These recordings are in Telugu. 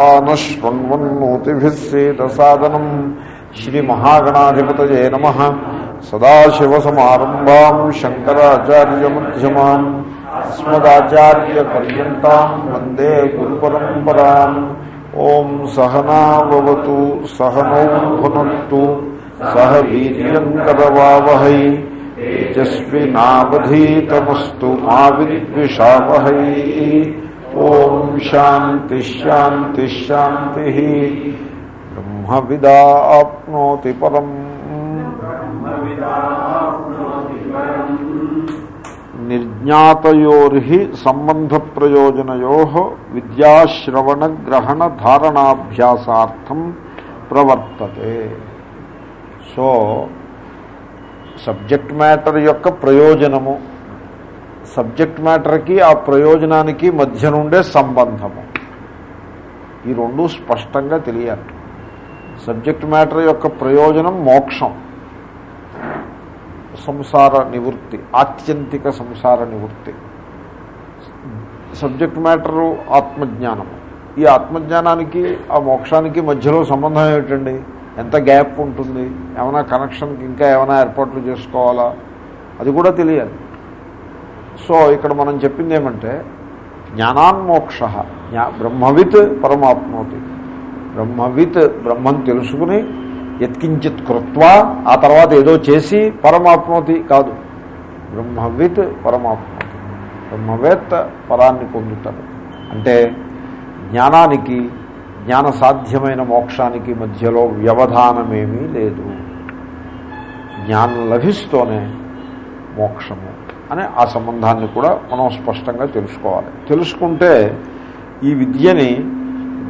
नश्वन्वन्नोतिभिस्सेदसादनम् श्रीमहागणाधिपतये नमः। सदाशिवसमारम्भाम् शङ्कराचार्यमध्यमान् अस्मदाचार्यपर्यन्ताम् वंदे ओं सहना सह नौन भुनक्तु सह वीर्यङ्करवावहै। मा विद्विषावहै ఓం శాంతి శాంతి శాంతి బ్రహ్మ విదా ఆప్నోతి పరం నిర్జ్ఞాతయోర్హి సంబంధ ప్రయోజనయో విద్యాశ్రవణ గ్రహణ ధారణాభ్యాసార్థం ప్రవర్తతే సో సబ్జెక్ట్ మ్యాటర్ యొక్క ప్రయోజనము సబ్జెక్ట్ మ్యాటర్కి ఆ ప్రయోజనానికి మధ్య నుండే సంబంధము. ఈ రెండు స్పష్టంగా తెలియాలి. సబ్జెక్ట్ మ్యాటర్ యొక్క ప్రయోజనం మోక్షం. సంసార నివృత్తి ఆత్యంతిక సంసార నివృత్తి. సబ్జెక్ట్ మ్యాటరు ఆత్మజ్ఞానము ఈ ఆత్మజ్ఞానానికి ఆ మోక్షానికి మధ్యలో సంబంధం ఏమిటండి? ఎంత గ్యాప్ ఉంటుంది? ఏమైనా కనెక్షన్కి ఇంకా ఏమైనా ఏర్పాట్లు చేసుకోవాలా? అది కూడా తెలియాలి. సో ఇక్కడ మనం చెప్పింది ఏమంటే జ్ఞానాన్మోక్ష జ్ఞా బ్రహ్మవిత్ పరమాత్మోతి. బ్రహ్మవిత్ బ్రహ్మం తెలుసుకుని యత్కించిత్ కృత్వా ఆ తర్వాత ఏదో చేసి పరమాత్మోతి కాదు. బ్రహ్మవిత్ పరమాత్మోతి. బ్రహ్మవేత్త పరాన్ని పొందుతాడు. అంటే జ్ఞానానికి జ్ఞాన సాధ్యమైన మోక్షానికి మధ్యలో వ్యవధానమేమీ లేదు. జ్ఞానం లభిస్తూనే మోక్షము అనే ఆ సంబంధాన్ని కూడా మనం స్పష్టంగా తెలుసుకోవాలి. తెలుసుకుంటే ఈ విద్యని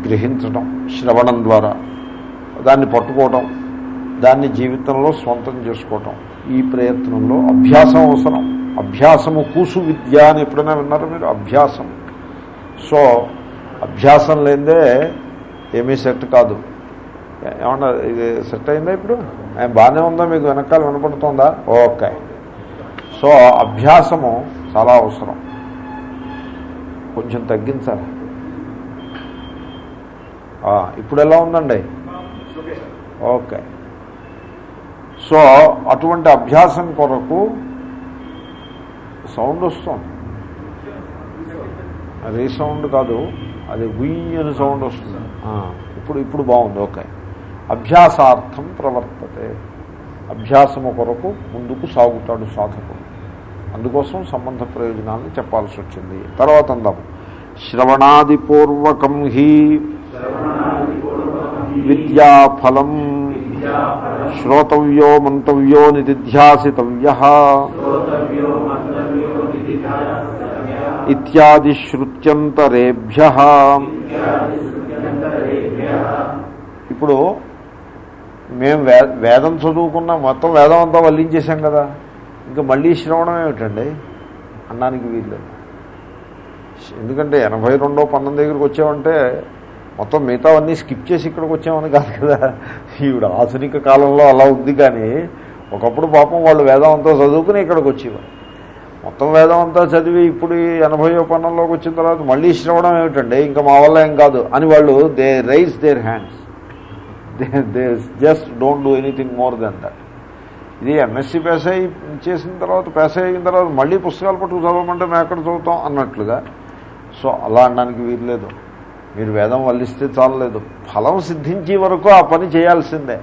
గ్రహించడం శ్రవణం ద్వారా దాన్ని పట్టుకోవటం దాన్ని జీవితంలో స్వంతం చేసుకోవటం ఈ ప్రయత్నంలో అభ్యాసం అవసరం. అభ్యాసము కూసు విద్య అని ఎప్పుడైనా విన్నారు మీరు? అభ్యాసం. సో అభ్యాసం లేదే ఏమీ సెట్ కాదు. ఏమన్నా ఇది సెట్ అయిందా ఇప్పుడు? బాగానే ఉందా మీకు? వెనకాల వినపడుతుందా? ఓకే. సో అభ్యాసము చాలా అవసరం. కొంచెం తగ్గించాలి. ఇప్పుడు ఎలా ఉందండి? ఓకే. సో అటువంటి అభ్యాసం కొరకు సౌండ్ వస్తుంది. రీసౌండ్ కాదు అది గుయ్యని సౌండ్ వస్తుంది. ఇప్పుడు ఇప్పుడు బాగుంది. ఓకే. అభ్యాసార్థం ప్రవర్తతే. అభ్యాసము కొరకు ముందుకు సాగుతాడు సాధకుడు. అందుకోసం సంబంధ ప్రయోజనాన్ని చెప్పాల్సి వచ్చింది. తర్వాత అందాము. శ్రవణాదిపూర్వకం హి విద్యాఫలం శ్రోతవ్యో మంతవ్యో నిధిధ్యాసితవ్య ఇత్యాది శ్రుత్యంతరేభ్య ఇప్పుడు మేము వే వేదం చదువుకున్న మొత్తం వేదం అంతా వల్లించేసాం కదా. ఇంకా మళ్ళీ శ్రవణం ఏమిటండి? అన్నానికి వీల్లేదు. ఎందుకంటే ఎనభై రెండో పన్నెండు దగ్గరికి వచ్చామంటే మొత్తం మిగతావన్నీ స్కిప్ చేసి ఇక్కడికి వచ్చామని కాదు కదా. ఈవిడ ఆధునిక కాలంలో అలా ఉంది కానీ ఒకప్పుడు పాపం వాళ్ళు వేదం అంతా చదువుకుని ఇక్కడికి వచ్చేవారు. మొత్తం వేదం అంతా చదివి ఇప్పుడు ఎనభైయో పన్నంలోకి వచ్చిన తర్వాత మళ్ళీ శ్రవణం ఏమిటండి? ఇంకా మా వల్ల ఏం కాదు. అని వాళ్ళు they raise their hands they they just don't do anything more than that ఇది ఎంఎస్సీ పేస్ చేసిన తర్వాత పేస్ అయిన తర్వాత మళ్ళీ పుస్తకాలు పట్టుకు చదవమంటే మేము ఎక్కడ చదువుతాం అన్నట్లుగా. సో అలా అనడానికి వీల్లేదు మీరు వేదం వల్లిస్తే చాలలేదు. ఫలం సిద్ధించే వరకు ఆ పని చేయాల్సిందే.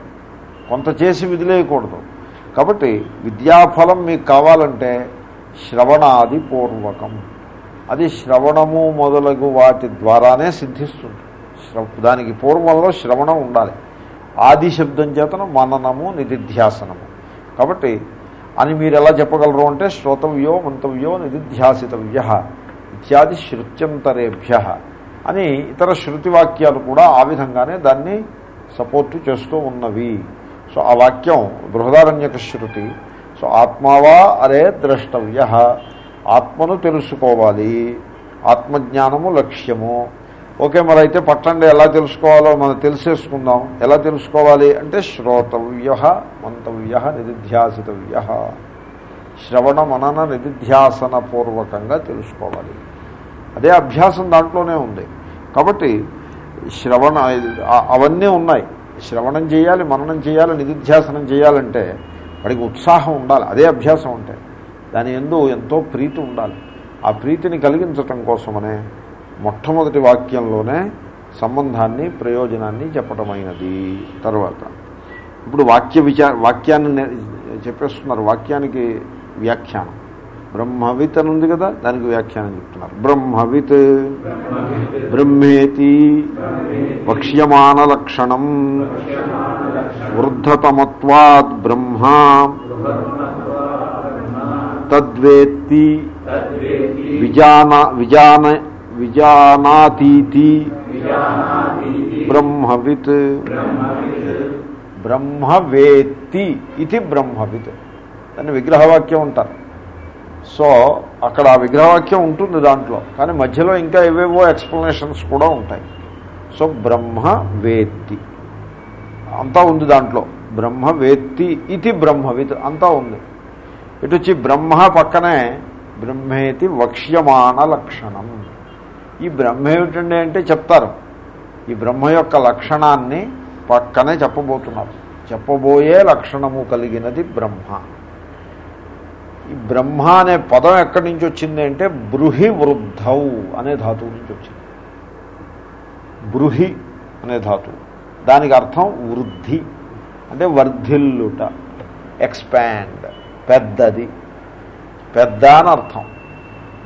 కొంత చేసి విదిలేయకూడదు. కాబట్టి విద్యాఫలం మీకు కావాలంటే శ్రవణాది పూర్వకం. అది శ్రవణము మొదలగు వాటి ద్వారానే సిద్ధిస్తుంది. శ్రవ దానికి పూర్వంలో శ్రవణం ఉండాలి. ఆది శబ్దం చేతను మననము నిధిధ్యాసనము. కాబట్టి అని మీరు ఎలా చెప్పగలరు అంటే శ్రోతవ్యో మంతవ్యో నిధిధ్యాసితవ్య ఇత్యాది శృత్యంతరేభ్య అని ఇతర శృతి వాక్యాలు కూడా ఆ విధంగానే దాన్ని సపోర్టు చేస్తూ ఉన్నవి. సో ఆ వాక్యం బృహదారణ్యక శృతి. సో ఆత్మావా అరే ద్రష్టవ్య. ఆత్మను తెలుసుకోవాలి. ఆత్మజ్ఞానము లక్ష్యము. ఓకే మరి అయితే పట్టండి ఎలా తెలుసుకోవాలో మనం తెలిసేసుకుందాం. ఎలా తెలుసుకోవాలి అంటే శ్రోతవ్య మంతవ్య నిధిధ్యాసితవ్య. శ్రవణ మనన నిధిధ్యాసన పూర్వకంగా తెలుసుకోవాలి. అదే అభ్యాసం దాంట్లోనే ఉంది. కాబట్టి శ్రవణ అవన్నీ ఉన్నాయి. శ్రవణం చేయాలి మననం చేయాలి నిధిధ్యాసనం చేయాలంటే వాడికి ఉత్సాహం ఉండాలి. అదే అభ్యాసం ఉంటే దాని ఎందు ఎంతో ప్రీతి ఉండాలి. ఆ ప్రీతిని కలిగించటం కోసమనే మొట్టమొదటి వాక్యంలోనే సంబంధాన్ని ప్రయోజనాన్ని చెప్పటమైనది తర్వాత. ఇప్పుడు వాక్య విచార వాక్యాన్ని చెప్పేస్తున్నారు వాక్యానికి వ్యాఖ్యానం. బ్రహ్మవిత్ అని ఉంది కదా దానికి వ్యాఖ్యానం చెప్తున్నారు. బ్రహ్మవిత్. బ్రహ్మేతి. వక్ష్యమాన లక్షణం వృద్ధతమత్వాద్ బ్రహ్మ. తద్వేత్తి. విజాన విజాన విజానాతీతి బ్రహ్మవిత్ బ్రహ్మవేత్తి ఇది బ్రహ్మవిత్ దాన్ని విగ్రహవాక్యం ఉంటారు. సో అక్కడ ఆ విగ్రహవాక్యం ఉంటుంది దాంట్లో కానీ మధ్యలో ఇంకా ఏవేవో ఎక్స్ప్లెనేషన్స్ కూడా ఉంటాయి. సో బ్రహ్మ వేత్తి అంతా ఉంది దాంట్లో. బ్రహ్మ వేత్తి ఇది బ్రహ్మవిత్ అంతా ఉంది. ఇటు వచ్చి బ్రహ్మ పక్కనే బ్రహ్మేతి వక్ష్యమాన లక్షణం. ఈ బ్రహ్మ ఏమిటండి అంటే చెప్తారు. ఈ బ్రహ్మ యొక్క లక్షణాన్ని పక్కనే చెప్పబోతున్నారు. చెప్పబోయే లక్షణము కలిగినది బ్రహ్మ. ఈ బ్రహ్మ అనే పదం ఎక్కడి నుంచి వచ్చింది అంటే బృహి వృద్ధౌ అనే ధాతువు నుంచి వచ్చింది. బృహి అనే ధాతువు. దానికి అర్థం వృద్ధి. అంటే వర్ధిల్లుట ఎక్స్పాండ్ పెద్దది. పెద్ద అని అర్థం.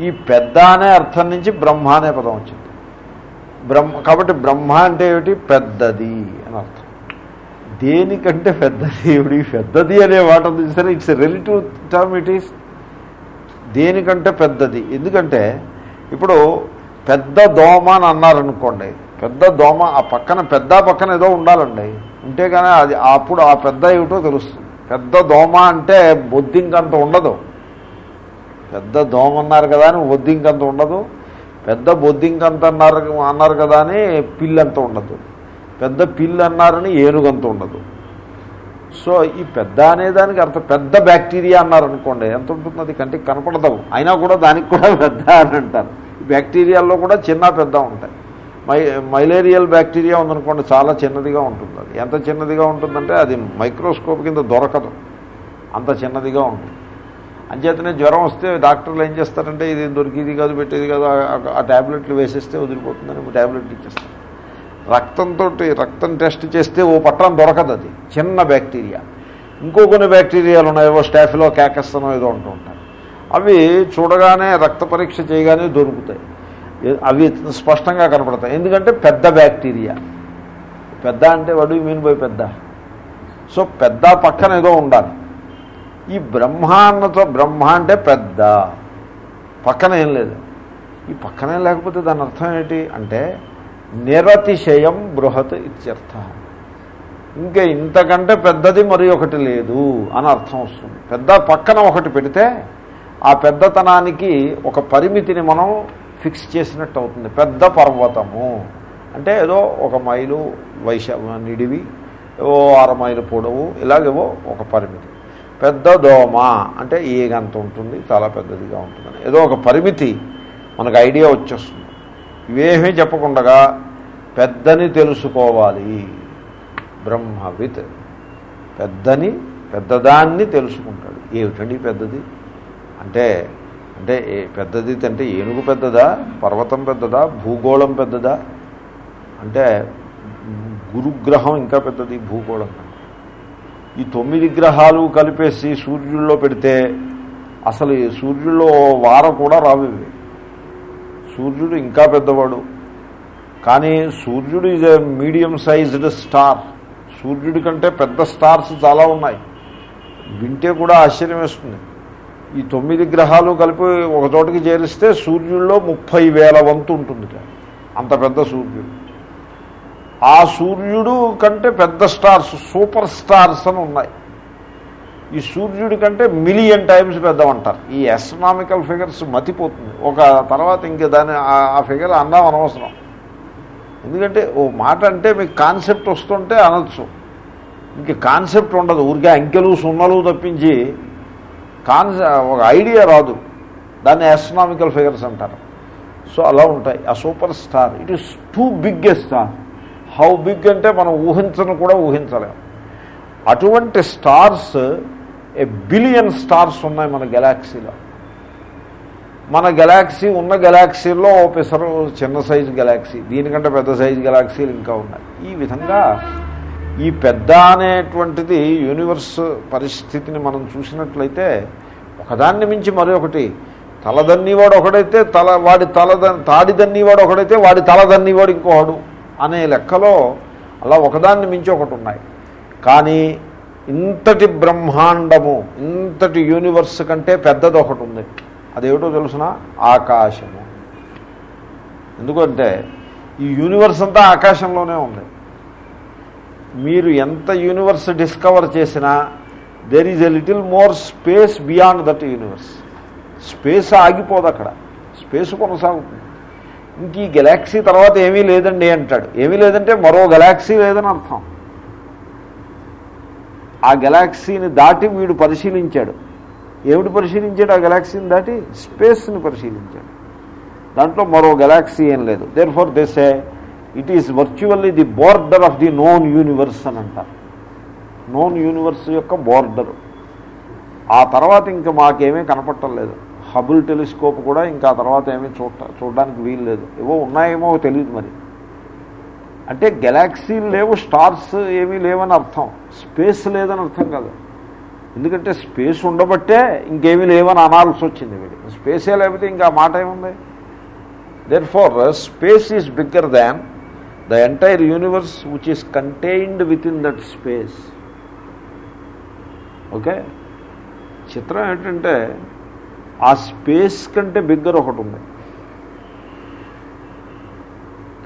ఈ పెద్ద అనే అర్థం నుంచి బ్రహ్మ అనే పదం వచ్చింది. బ్రహ్మ కాబట్టి బ్రహ్మ అంటే ఏమిటి? పెద్దది అని అర్థం. దేనికంటే పెద్దది ఏమిటి? పెద్దది అనే మాట సరే it's relative term it is దేనికంటే పెద్దది? ఎందుకంటే ఇప్పుడు పెద్ద దోమ అని అన్నారనుకోండి. పెద్ద దోమ ఆ పక్కన పెద్ద పక్కన ఏదో ఉండాలండి. ఉంటే కానీ అది అప్పుడు ఆ పెద్ద ఏమిటో తెలుస్తుంది. పెద్ద దోమ అంటే బొద్దింకంత ఉండదు. పెద్ద దోమ అన్నారు కదా అని బొద్దింకంత ఉండదు. పెద్ద బొద్దింకంత అన్నారు అన్నారు కదా అని పిల్లంత ఉండదు. పెద్ద పిల్లు అన్నారని ఏనుగంత ఉండదు. సో ఈ పెద్ద అనేదానికి అర్థం పెద్ద బ్యాక్టీరియా అన్నారనుకోండి ఎంత ఉంటుంది అది కంటికి కనపడదాము అయినా కూడా దానికి కూడా పెద్ద అని అంటారు. ఈ బ్యాక్టీరియాల్లో కూడా చిన్న పెద్ద ఉంటాయి. మై మైలేరియల్ బ్యాక్టీరియా ఉందనుకోండి చాలా చిన్నదిగా ఉంటుంది అది ఎంత చిన్నదిగా ఉంటుందంటే అది మైక్రోస్కోప్ కింద దొరకదు. అంత చిన్నదిగా ఉంటుంది. అంచేతనే జ్వరం వస్తే డాక్టర్లు ఏం చేస్తారంటే ఇది దొరికిది కాదు పెట్టేది కాదు ఆ- ట్యాబ్లెట్లు వేసేస్తే వదిలిపోతుందని ట్యాబ్లెట్లు ఇచ్చేస్తారు. రక్తంతో రక్తం టెస్ట్ చేస్తే ఓ పట్టణం దొరకదు అది. చిన్న బ్యాక్టీరియా. ఇంకో కొన్ని బ్యాక్టీరియాలు ఉన్నాయో స్టాఫిలో క్యాకస్తనో ఏదో ఉంటూ ఉంటాయి అవి చూడగానే రక్త పరీక్ష చేయగానే దొరుకుతాయి. అవి స్పష్టంగా కనపడతాయి. ఎందుకంటే పెద్ద బ్యాక్టీరియా. పెద్ద అంటే వడు మీన్ పోయి పెద్ద. సో పెద్ద పక్కన ఏదో ఉండాలి. ఈ బ్రహ్మ అన్నతో బ్రహ్మ అంటే పెద్ద. పక్కన ఏం లేదు. ఈ పక్కనే లేకపోతే దాని అర్థం ఏంటి? అంటే నిరతిశయం బృహత్ ఇత్యర్థ. ఇంకా ఇంతకంటే పెద్దది మరి ఒకటి లేదు అని అర్థం వస్తుంది. పెద్ద పక్కన ఒకటి పెడితే ఆ పెద్దతనానికి ఒక పరిమితిని మనం ఫిక్స్ చేసినట్టు అవుతుంది. పెద్ద పర్వతము. అంటే ఏదో ఒక మైలు వైశ నిడివి ఏవో అర మైలు పొడవు ఇలాగేవో ఒక పరిమితి. పెద్ద దోమ అంటే ఏగంత ఉంటుంది చాలా పెద్దదిగా ఉంటుందని. ఏదో ఒక పరిమితి మనకు ఐడియా వచ్చేస్తుంది. ఇవేమీ చెప్పకుండా పెద్దని తెలుసుకోవాలి. బ్రహ్మవిత్ పెద్దని పెద్దదాన్ని తెలుసుకుంటాడు. ఏమిటండి పెద్దది? అంటే అంటే ఏ పెద్దది అంటే ఏనుగు పెద్దదా పర్వతం పెద్దదా భూగోళం పెద్దదా? అంటే గురుగ్రహం ఇంకా పెద్దది భూగోళం. ఈ తొమ్మిది గ్రహాలు కలిపేసి సూర్యుల్లో పెడితే అసలు సూర్యుల్లో వార కూడా రావి. సూర్యుడు ఇంకా పెద్దవాడు. కానీ సూర్యుడు is a medium sized star. సూర్యుడి కంటే పెద్ద స్టార్స్ చాలా ఉన్నాయి. వింటే కూడా ఆశ్చర్యం వేస్తుంది. ఈ తొమ్మిది గ్రహాలు కలిపి ఒక చోటకి చేరిస్తే సూర్యుల్లో ముప్పై వేల వంతు ఉంటుంది అంత పెద్ద సూర్యుడు. ఆ సూర్యుడు కంటే పెద్ద స్టార్స్ సూపర్ స్టార్స్ అని ఉన్నాయి. ఈ సూర్యుడి కంటే మిలియన్ టైమ్స్ పెద్దమంటారు ఈ ఎస్ట్రనామికల్ ఫిగర్స్ మతిపోతుంది. ఒక తర్వాత ఇంక దాని ఆ- ఫిగర్ అన్నాం అనవసరం. ఎందుకంటే ఓ మాట అంటే మీకు కాన్సెప్ట్ వస్తుంటే అనొచ్చు. ఇంక కాన్సెప్ట్ ఉండదు. ఊరికే అంకెలు సున్నలు తప్పించి కాన్సె ఒక ఐడియా రాదు. దాన్ని ఎస్ట్రనామికల్ ఫిగర్స్ అంటారు. సో అలా ఉంటాయి. ఆ super star. It is too biggest star how big అంటే మనం ఊహించను కూడా ఊహించలేం. అటువంటి స్టార్స్ ఏ బిలియన్ స్టార్స్ ఉన్నాయి మన గెలాక్సీలో. మన గెలాక్సీ ఉన్న గెలాక్సీల్లో ఓ పిసరు చిన్న సైజు గెలాక్సీ దీనికంటే పెద్ద సైజు గెలాక్సీలు ఇంకా ఉన్నాయి. ఈ విధంగా ఈ పెద్ద అనేటువంటిది యూనివర్స్ పరిస్థితిని మనం చూసినట్లయితే ఒకదాన్ని మించి మరొకటి తలదన్నీవాడు ఒకడైతే తల వాడి తలద తాడిదన్నీవాడు ఒకడైతే వాడి తలదన్నీవాడు ఇంకోడు అనే లెక్కలో అలా ఒకదాన్ని మించి ఒకటి ఉన్నాయి. కానీ ఇంతటి బ్రహ్మాండము ఇంతటి యూనివర్స్ కంటే పెద్దది ఒకటి ఉంది. అదేమిటో తెలుసిన? ఆకాశము. ఎందుకంటే ఈ యూనివర్స్ అంతా ఆకాశంలోనే ఉంది. మీరు ఎంత యూనివర్స్ డిస్కవర్ చేసినా there is a little more space beyond that universe space ఆగిపోదు అక్కడ. స్పేస్ కొనసాగుతుంది. ఇంక ఈ గెలాక్సీ తర్వాత ఏమీ లేదండి అంటాడు. ఏమీ లేదంటే మరో గెలాక్సీ లేదని అర్థం. ఆ గెలాక్సీని దాటి వీడు పరిశీలించాడు. ఏమిటి పరిశీలించాడు? ఆ గెలాక్సీని దాటి స్పేస్ని పరిశీలించాడు. దాంట్లో మరో గెలాక్సీ ఏం లేదు. Therefore this it is virtually the border of the known universe అని అంటారు. నోన్ యూనివర్స్ యొక్క బోర్డర్ ఆ తర్వాత ఇంకా మాకేమీ కనపడటం లేదు. హబుల్ టెలిస్కోప్ కూడా ఇంకా ఆ తర్వాత ఏమీ చూడ చూడడానికి వీలు లేదు ఏవో ఉన్నాయేమో తెలియదు మరి. అంటే గెలాక్సీలు లేవు స్టార్స్ ఏమీ లేవని అర్థం. స్పేస్ లేదని అర్థం కాదు. ఎందుకంటే స్పేస్ ఉండబట్టే ఇంకేమీ లేవని అనాల్సి వచ్చింది వీడి స్పేసే లేకపోతే ఇంకా మాట ఏముంది? Therefore space is bigger than the entire universe which is contained within that space okay చిత్రం ఏంటంటే ఆ స్పేస్ కంటే బిగ్గర్ ఒకటి ఉంది.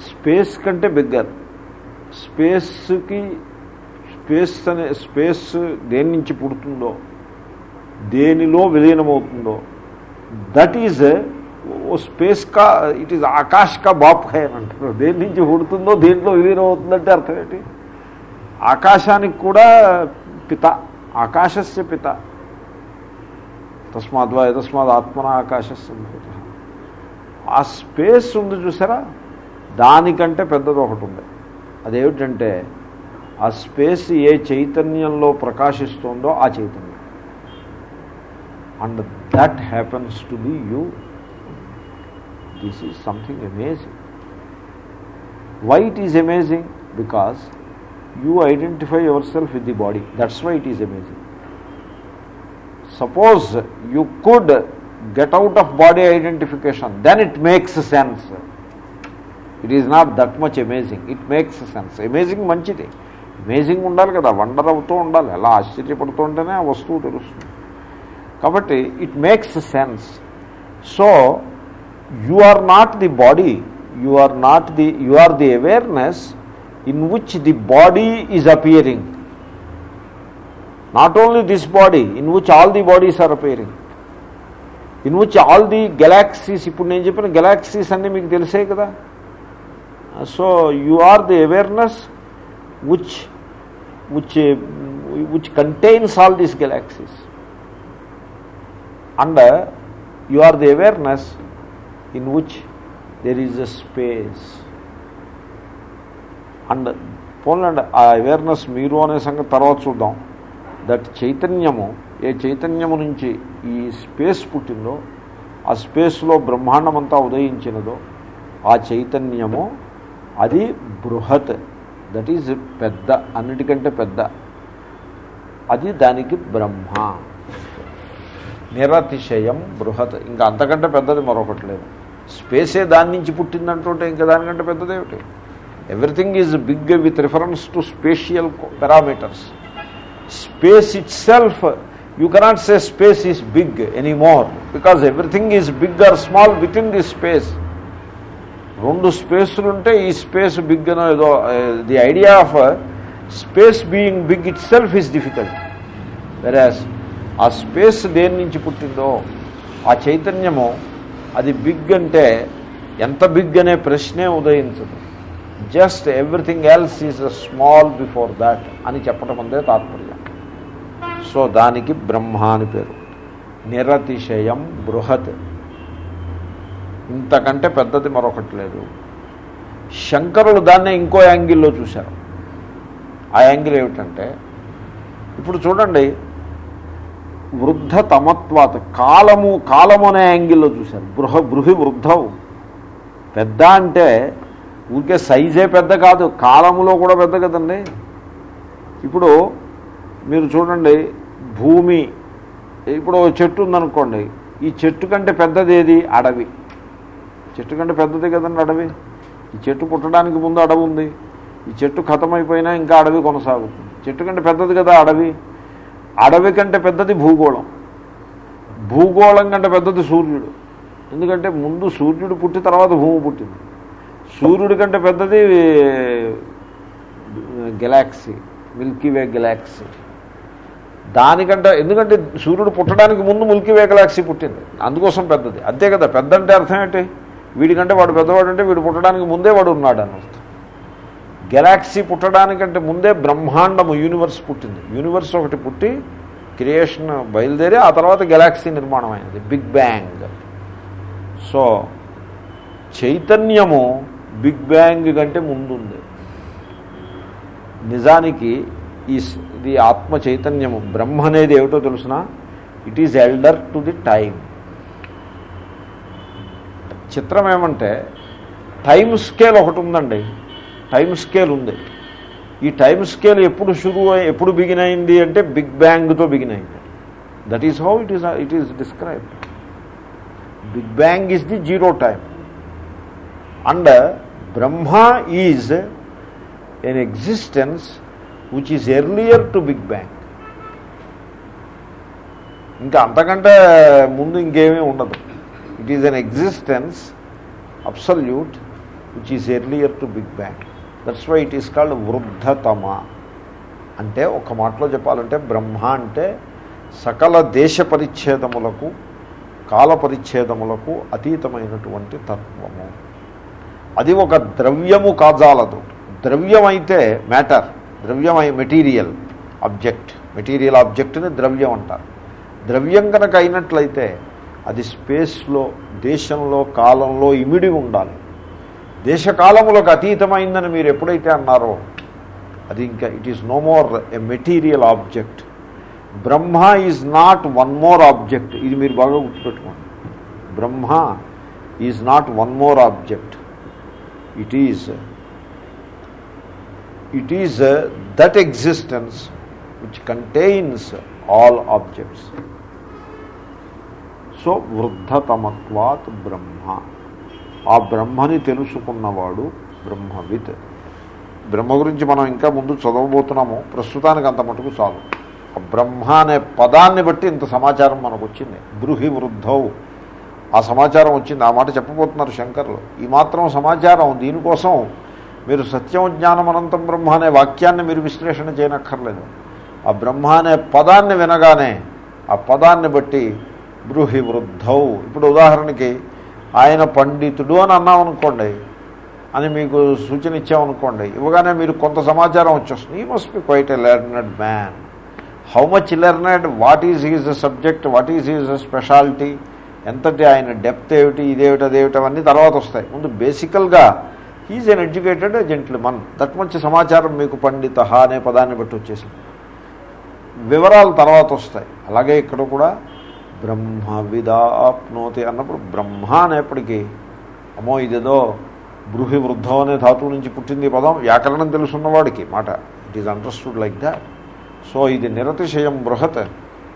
స్పేస్ కంటే బిగ్గర్. స్పేస్కి స్పేస్ అనే స్పేస్ దేని నుంచి పుడుతుందో దేనిలో విలీనమవుతుందో దట్ ఈజ్ ఓ స్పేస్ కా ఇట్ ఈజ్ ఆకాష్ కా బాప్ హై అని అంటారు. దేని నుంచి పుడుతుందో దేంట్లో విలీనం అవుతుందంటే అర్థం ఏంటి? ఆకాశానికి కూడా పిత ఆకాశస్య పిత. తస్మాద్వా తస్మాత్ ఆత్మన ఆకాశస్య ఆ స్పేస్ ఉంది చూసారా? దానికంటే పెద్దది ఒకటి ఉంది. అదేమిటంటే ఆ స్పేస్ ఏ చైతన్యంలో ప్రకాశిస్తుందో ఆ చైతన్యం. And that happens to be you. This is something amazing. Why it is amazing? Because you identify yourself with the body. That's why it is amazing. Suppose you could get out of body identification then it makes sense it is not that much amazing it makes sense amazing మంచిది. అమేజింగ్ ఉండాలి కదా. వండర్ అవుతూ ఉండాలి. అలా ఆశ్చర్యపడుతూ ఉంటేనే ఆ వస్తువు తెలుస్తుంది. కాబట్టి it makes sense so you are not the body you are not the you are the awareness in which the body is appearing not only this body in which all the bodies are appearing in which all the galaxies ఇప్పుడు నేను చెప్పిన గెలాక్సీస్ అన్నీ మీకు తెలిసే కదా? So you are the awareness which which which contains all these galaxies and you are the awareness in which there is a space and పోన్లండి ఆ అవేర్నెస్ మీరు అనే సంగతి తర్వాత చూద్దాం. దట్ చైతన్యము ఏ చైతన్యము నుంచి ఈ స్పేస్ పుట్టిందో ఆ స్పేస్లో బ్రహ్మాండమంతా ఉదయించినదో ఆ చైతన్యము అది బృహత్. దట్ ఈజ్ పెద్ద అన్నిటికంటే పెద్ద. అది దానికి బ్రహ్మ. నిరతిశయం బృహత్. ఇంకా అంతకంటే పెద్దది మరొకటి లేదు. స్పేసే దాని నుంచి పుట్టిందంటుంటే ఇంకా దానికంటే పెద్దదేమిటి everything is big with reference to spatial parameters space itself you cannot say space is big any more because everything is big or small within the space రెండు స్పేసులు ఉంటే ఈ స్పేస్ బిగ్ అనో ఏదో the idea of space being big itself is difficult whereas ఆ స్పేస్ దేని నుంచి పుట్టిందో ఆ చైతన్యము అది బిగ్ అంటే ఎంత బిగ్ అనే ప్రశ్నే ఉదయించదు. Just everything else is a small before that అని చెప్పడం అందే తాత్పర్యం. సో దానికి బ్రహ్మ అని పేరు. నిరతిశయం బృహత్. ఇంతకంటే పెద్దది మరొకటి లేదు. శంకరులు దాన్నే ఇంకో యాంగిల్లో చూశారు. ఆ యాంగిల్ ఏమిటంటే ఇప్పుడు చూడండి వృద్ధ తమత్వాత కాలము కాలము అనే యాంగిల్లో చూశారు. బృహ బృహి వృద్ధవు. పెద్ద అంటే ఊరికే సైజే పెద్ద కాదు కాలములో కూడా పెద్ద కదండి. ఇప్పుడు మీరు చూడండి భూమి. ఇప్పుడు చెట్టు ఉందనుకోండి ఈ చెట్టు కంటే పెద్దది ఏది? అడవి. చెట్టు కంటే పెద్దది కదండి అడవి. ఈ చెట్టు పుట్టడానికి ముందు అడవి ఉంది. ఈ చెట్టు ఖతమైపోయినా ఇంకా అడవి కొనసాగుతుంది. చెట్టు కంటే పెద్దది కదా అడవి. అడవి కంటే పెద్దది భూగోళం. భూగోళం కంటే పెద్దది సూర్యుడు. ఎందుకంటే ముందు సూర్యుడు పుట్టి తర్వాత భూమి పుట్టింది. సూర్యుడి కంటే పెద్దది గెలాక్సీ మిల్కీవే గెలాక్సీ. దానికంటే ఎందుకంటే సూర్యుడు పుట్టడానికి ముందు మిల్కీవే గెలాక్సీ పుట్టింది. అందుకోసం పెద్దది. అంతే కదా పెద్ద అంటే అర్థం ఏంటి? వీడికంటే వాడు పెద్దవాడు అంటే వీడు పుట్టడానికి ముందే వాడు ఉన్నాడు అని అర్థం. గెలాక్సీ పుట్టడానికంటే ముందే బ్రహ్మాండము యూనివర్స్ పుట్టింది. యూనివర్స్ ఒకటి పుట్టి క్రియేషన్ బయలుదేరి ఆ తర్వాత గెలాక్సీ నిర్మాణం అయింది. బిగ్ బ్యాంగ్ సో చైతన్యము బిగ్ బ్యాంగ్ కంటే ముందుంది. నిజానికి ఈ ఇది ఆత్మ చైతన్యము. బ్రహ్మ అనేది ఏమిటో తెలుసిన? It is elder to the time చిత్రం ఏమంటే టైం స్కేల్ ఒకటి ఉందండి. టైం స్కేల్ ఉంది. ఈ టైం స్కేల్ ఎప్పుడు షురు ఎప్పుడు బిగిన్ అయింది అంటే బిగ్ బ్యాంగ్తో బిగిన్ అయింది that is how it is it is described big bang is the zero time and Brahma is an existence which is earlier to big bang ఇంకా అంతకంటే ముందు ఇంకేమీ ఉండదు. It is an existence absolute which is earlier to big bang that's why it is called వృద్ధతమ. అంటే ఒక మాటలో చెప్పాలంటే బ్రహ్మ అంటే సకల దేశ పరిచ్ఛేదములకు కాల పరిచ్ఛేదములకు అతీతమైనటువంటి తత్వము. అది ఒక ద్రవ్యము కాజాలదు. ద్రవ్యం అయితే మ్యాటర్ ద్రవ్యమై మెటీరియల్ ఆబ్జెక్ట్ మెటీరియల్ ఆబ్జెక్ట్ని ద్రవ్యం అంటారు. ద్రవ్యం కనుక అయినట్లయితే అది స్పేస్లో దేశంలో కాలంలో ఇమిడి ఉండాలి. దేశకాలములకు అతీతమైందని మీరు ఎప్పుడైతే అన్నారో అది ఇంకా it is no more a material object Brahma is not one more object ఇది మీరు బాగా గుర్తుపెట్టుకోండి. Brahma is not one more object it is it is that existence which contains all objects so వృద్ధతమత్వాత్ Brahma. ఆ బ్రహ్మని తెలుసుకున్నవాడు బ్రహ్మవిత్. బ్రహ్మ గురించి మనం ఇంకా ముందు చదవబోతున్నాము. ప్రస్తుతానికి అంత మటుకు చాలు. ఆ బ్రహ్మ అనే పదాన్ని బట్టి ఇంత సమాచారం మనకు వచ్చింది బృహి వృద్ధవు ఆ సమాచారం వచ్చింది. ఆ మాట చెప్పబోతున్నారు శంకర్లు. ఈ మాత్రం సమాచారం దీనికోసం మీరు సత్యం జ్ఞానం అనంతం బ్రహ్మ అనే వాక్యాన్ని మీరు విశ్లేషణ చేయనక్కర్లేదు. ఆ బ్రహ్మ అనే పదాన్ని వినగానే ఆ పదాన్ని బట్టి బ్రూహి వృద్ధౌ. ఇప్పుడు ఉదాహరణకి ఆయన పండితుడు అని అన్నామనుకోండి అని మీకు సూచన ఇచ్చామనుకోండి ఇవ్వగానే మీరు కొంత సమాచారం వచ్చేస్తుంది. ఈ must be quite a learned man how much learned what is his subject what is his speciality ఎంతటి ఆయన డెప్త్ ఏమిటి? ఇదేమిటి? అదేమిటి? అవన్నీ తర్వాత వస్తాయి. ముందు బేసికల్గా is an educated gentleman that మంచి సమాచారం మీకు పండిత అనే పదాన్ని బట్టి వచ్చేసింది వివరాలు తర్వాత వస్తాయి అలాగే ఇక్కడ కూడా బ్రహ్మ విదాప్నోతి అన్నప్పుడు బ్రహ్మ అనేప్పటికీ అమ్మో ఇదేదో బృహి వృద్ధం అనే ధాతువు నుంచి పుట్టింది పదం వ్యాకరణం తెలుసున్నవాడికి మాట it is understood like that so ఇది నిరతిశయం బృహత్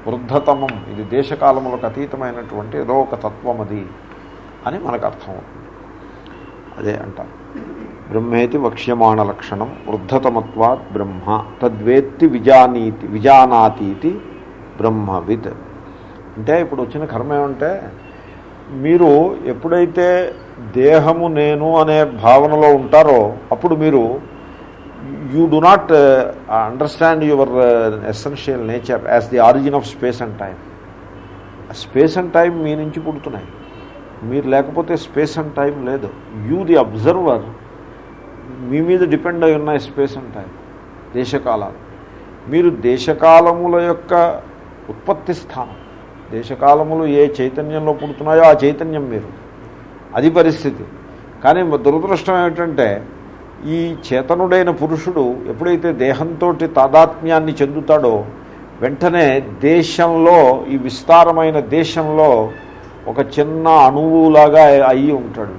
వృద్ధతమం ఇది దేశకాలములకు అతీతమైనటువంటి ఏదో ఒక తత్వం అది అని మనకు అర్థం అవుతుంది అదే అంటారు బ్రహ్మేతి వక్ష్యమాణ లక్షణం వృద్ధతమత్వాత్ బ్రహ్మ తద్వేత్తి విజానీతి విజానాతీతి బ్రహ్మవిత్ అంటే ఇప్పుడు వచ్చిన కర్మ ఏమంటే మీరు ఎప్పుడైతే దేహము నేను అనే భావనలో ఉంటారో అప్పుడు మీరు you do not understand your essential nature as the origin of space and time space and time మీ నుంచి పుడుతున్నాయి. మీరు లేకపోతే స్పేస్ అండ్ టైం లేదు. యూ ది అబ్జర్వర్ మీ మీద డిపెండ్ అయి ఉన్నాయి స్పేస్ అండ్ టైం దేశకాలాలు. మీరు దేశకాలముల యొక్క ఉత్పత్తి స్థానం దేశకాలములు ఏ చైతన్యంలో పుడుతున్నాయో ఆ చైతన్యం మీరు. అది పరిస్థితి. కానీ దురదృష్టం ఏమిటంటే ఈ చేతనుడైన పురుషుడు ఎప్పుడైతే దేహంతో తాదాత్మ్యాన్ని చెందుతాడో వెంటనే దేశంలో ఈ విస్తారమైన దేశంలో ఒక చిన్న అణువులాగా అయ్యి ఉంటాడు.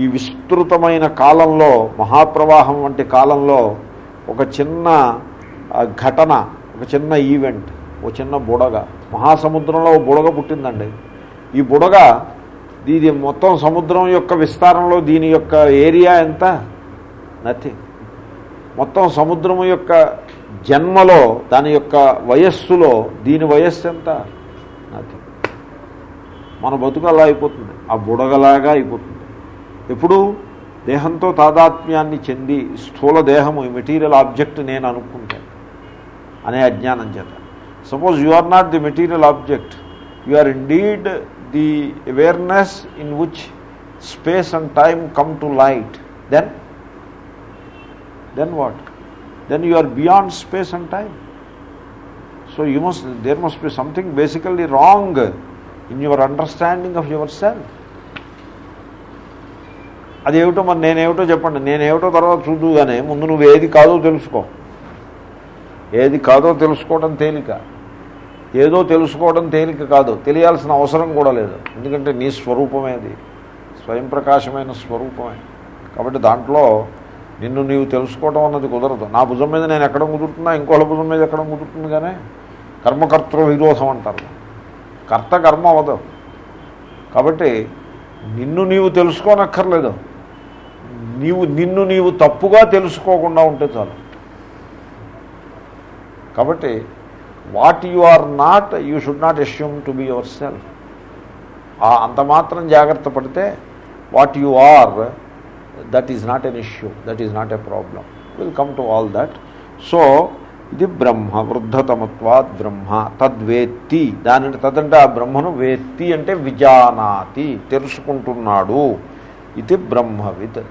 ఈ విస్తృతమైన కాలంలో మహాప్రవాహం వంటి కాలంలో ఒక చిన్న ఘటన ఒక చిన్న ఈవెంట్ ఒక చిన్న బుడగ. మహాసముద్రంలో ఒక బుడగ పుట్టిందండి. ఈ బుడగ ఇది మొత్తం సముద్రం యొక్క విస్తారంలో దీని యొక్క ఏరియా ఎంత? నథింగ్ మొత్తం సముద్రం యొక్క జన్మలో దాని యొక్క వయస్సులో దీని వయస్సు ఎంత? మన బతుకు అలా అయిపోతుంది. ఆ బుడగలాగా అయిపోతుంది. ఎప్పుడు దేహంతో తాదాత్మ్యాన్ని చెంది స్థూల దేహము ఈ మెటీరియల్ ఆబ్జెక్ట్ నేను అనుకుంటాను అనే అజ్ఞానం చేత. Suppose you are not the material object you are indeed the awareness in which space and time come to light. Then then what? Then you are beyond space and time. So you must there must be something basically wrong in your understanding of yourself అదేమిటో మరి నేనేమిటో చెప్పండి. నేనేమిటో తర్వాత చూద్దుగానే ముందు నువ్వు ఏది కాదో తెలుసుకో. ఏది కాదో తెలుసుకోవడం తేలిక. ఏదో తెలుసుకోవడం తేలిక కాదు. తెలియాల్సిన అవసరం కూడా లేదు. ఎందుకంటే నీ స్వరూపమే అది. స్వయం ప్రకాశమైన స్వరూపమే. కాబట్టి దాంట్లో నిన్ను నీవు తెలుసుకోవడం అన్నది కుదరదు. నా భుజం మీద నేను ఎక్కడ కుదురుతున్నా ఇంకోళ్ళ భుజం మీద ఎక్కడ కుదురుతుంది కానీ కర్మకర్తృ విరోధం అంటారు. కర్త కర్మ అవదు. కాబట్టి నిన్ను నీవు తెలుసుకోనక్కర్లేదు. నీవు నిన్ను నీవు తప్పుగా తెలుసుకోకుండా ఉంటే చాలు. కాబట్టి what you are not you should not assume to be yourself అంత మాత్రం జాగ్రత్త పడితే what you are that is not an issue that is not a problem will come to all that so ఇది బ్రహ్మ వృద్ధతమత్వాద్ బ్రహ్మ తద్వేత్తి. దానిని తదంటే ఆ బ్రహ్మను వేత్తి అంటే విజానాతి తెలుసుకుంటున్నాడు. ఇది బ్రహ్మవిత్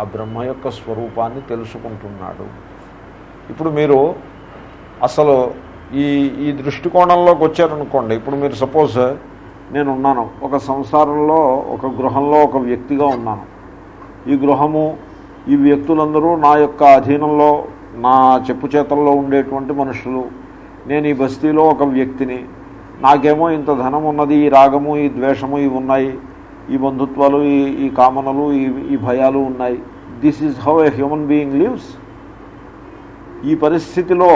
ఆ బ్రహ్మ యొక్క స్వరూపాన్ని తెలుసుకుంటున్నాడు. ఇప్పుడు మీరు అసలు ఈ ఈ దృష్టికోణంలోకి వచ్చారనుకోండి ఇప్పుడు మీరు సపోజ్ నేను ఉన్నాను ఒక సంసారంలో ఒక గృహంలో ఒక వ్యక్తిగా ఉన్నాను. ఈ గృహము ఈ వ్యక్తులందరూ నా యొక్క అధీనంలో నా చెప్పు చేతల్లో ఉండేటువంటి మనుషులు. నేను ఈ బస్తీలో ఒక వ్యక్తిని. నాకేమో ఇంత ధనం ఉన్నది ఈ రాగము ఈ ద్వేషము ఇవి ఉన్నాయి. ఈ బంధుత్వాలు ఈ ఈ కామనలు ఈ ఈ భయాలు ఉన్నాయి. This is how a human being lives ఈ పరిస్థితిలో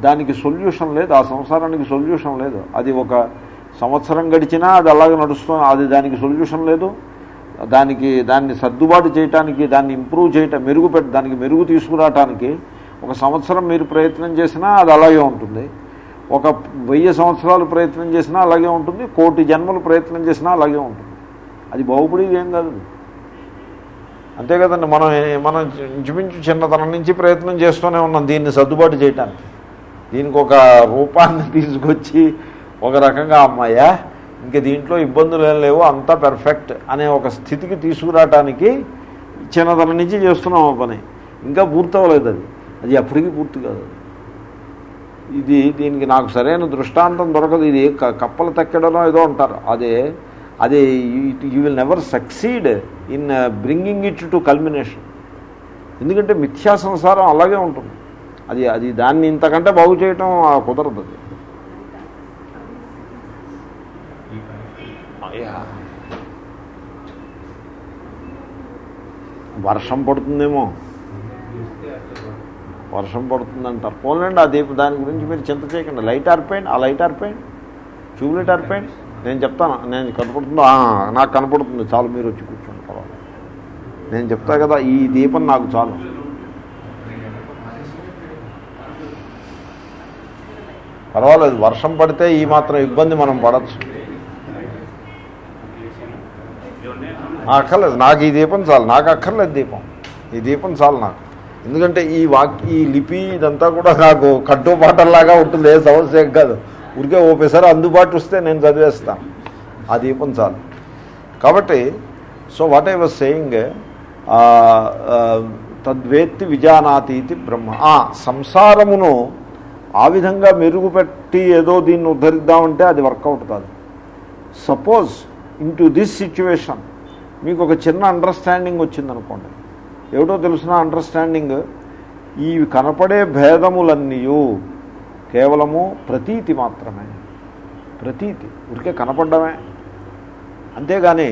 దానికి సొల్యూషన్ లేదు ఆ సంసారానికి సొల్యూషన్ లేదు. అది ఒక సంవత్సరం గడిచినా అది అలాగే నడుస్తుంది అది దానికి సొల్యూషన్ లేదు. దానికి దాన్ని సర్దుబాటు చేయటానికి దాన్ని ఇంప్రూవ్ చేయటం మెరుగుపెట్ దానికి మెరుగు తీసుకురావటానికి ఒక సంవత్సరం మీరు ప్రయత్నం చేసినా అది అలాగే ఉంటుంది. ఒక వెయ్యి సంవత్సరాలు ప్రయత్నం చేసినా అలాగే ఉంటుంది. కోటి జన్మలు ప్రయత్నం చేసినా అలాగే ఉంటుంది. అది బాగుపడేది ఏం కాదు. అంతే కదండి మనం మనం ఇంచుమించు చిన్నతనం నుంచి ప్రయత్నం చేస్తూనే ఉన్నాం దీన్ని సర్దుబాటు చేయటానికి. దీనికి ఒక రూపాన్ని తీసుకొచ్చి ఒక రకంగా అమ్మాయా? ఇంక దీంట్లో ఇబ్బందులు ఏం లేవు అంతా పెర్ఫెక్ట్ అనే ఒక స్థితికి తీసుకురావటానికి చిన్నతనం నుంచి చేస్తున్నాం ఆ పని. ఇంకా పూర్తవలేదు అది. అది ఎప్పటికీ పూర్తి కాదు ఇది దీనికి నాకు సరైన దృష్టాంతం దొరకదు. ఇది క- కప్పలు తక్కడనో ఏదో అంటారు. అదే అదే you will never succeed in bringing it to culmination ఎందుకంటే మిథ్యా సంసారం అలాగే ఉంటుంది. అది అది దాన్ని ఇంతకంటే బాగు చేయటం కుదరదు అది. యా. వర్షం పడుతుందేమో. వర్షం పడుతుందంటారు. పోలండి ఆ దీపం దాని గురించి మీరు చింత చేయకండి. లైట్ ఆర్పేయండి ఆ లైట్ ఆర్పేయండి ట్యూబ్లైట్ ఆర్పేయండి నేను చెప్తాను. నేను కనపడుతుందో నాకు కనపడుతుంది. చాలు మీరు వచ్చి కూర్చోండి. పర్వాలేదు. నేను చెప్తా కదా ఈ దీపం నాకు చాలు. పర్వాలేదు. వర్షం పడితే ఈ మాత్రం ఇబ్బంది మనం పడచ్చు. అక్కర్లేదు నాకు ఈ దీపం చాలు. నాకు అక్కర్లేదు దీపం. ఈ దీపం చాలు నాకు. ఎందుకంటే ఈ వాక్ ఈ లిపి ఇదంతా కూడా నాకు కట్టుబాటల్లాగా ఉంటుంది. ఏ సమస్య కాదు. ఊరికే ఓపేసారి అందుబాటు వస్తే నేను చదివేస్తాను ఆ దీపం చాలు. కాబట్టి so what I was saying తద్వేత్తి విజానాతి ఇది బ్రహ్మ సంసారమును ఆ విధంగా మెరుగుపెట్టి ఏదో దీన్ని ఉద్ధరిద్దామంటే అది వర్కౌట్ కాదు. Suppose in to this situation మీకు ఒక చిన్న అండర్స్టాండింగ్ వచ్చిందనుకోండి. ఏమిటో తెలిసిన అండర్స్టాండింగ్ ఈ కనపడే భేదములన్నీ కేవలము ప్రతీతి మాత్రమే. ప్రతీతి. ఉరికే కనపడమే అంతేగాని